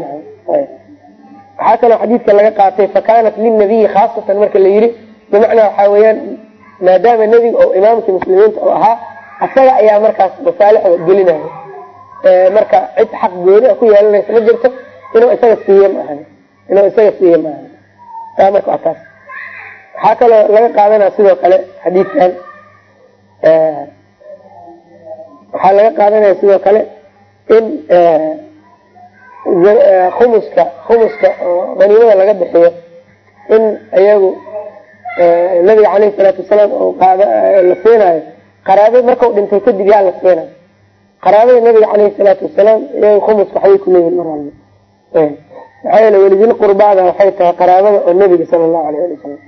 waxaa kaloo xadiidka laga qaatay fakanat linabiyi khaasatan marka la yiri bimacnaa waxaa weyaan maadaama nebiga oo imaamkii muslimiinta oo ahaa asaga ayaa markaas masaalixda gelinaya. Marka cid xaq gooni a ku yeelanaysa ma jirto inuu isaga siiye ma ahan inuu isaga siiye ma ahan. Marka waa taas. Waxaa kaloo laga qaadanaya sidoo kale xadiidkan waxaa laga qaadanaya sidoo kale in khumuska khumuska oo qaniimada laga bixiyo in iyagu nabiga caleyhi salaatu wasalaam qaad la siinayo. Qaraaba markau dhintay kadib yaa la siinayo. Qaraabada nabiga caleyhi salaatu wasalaam iyaga khumuska waxbay kuleeyihin mar walba. Maxaa yeele welidil qurbaada waxay tahay qaraabada oo nebiga sala allahu aleyh ali wasalam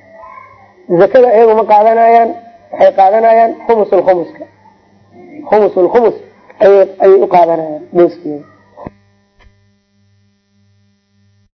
zakada iyagu ma qaadanayaan waxay qaadanayaan khumus lkhumuska khumus lkhumus ayay u qaadanayaan booskeeda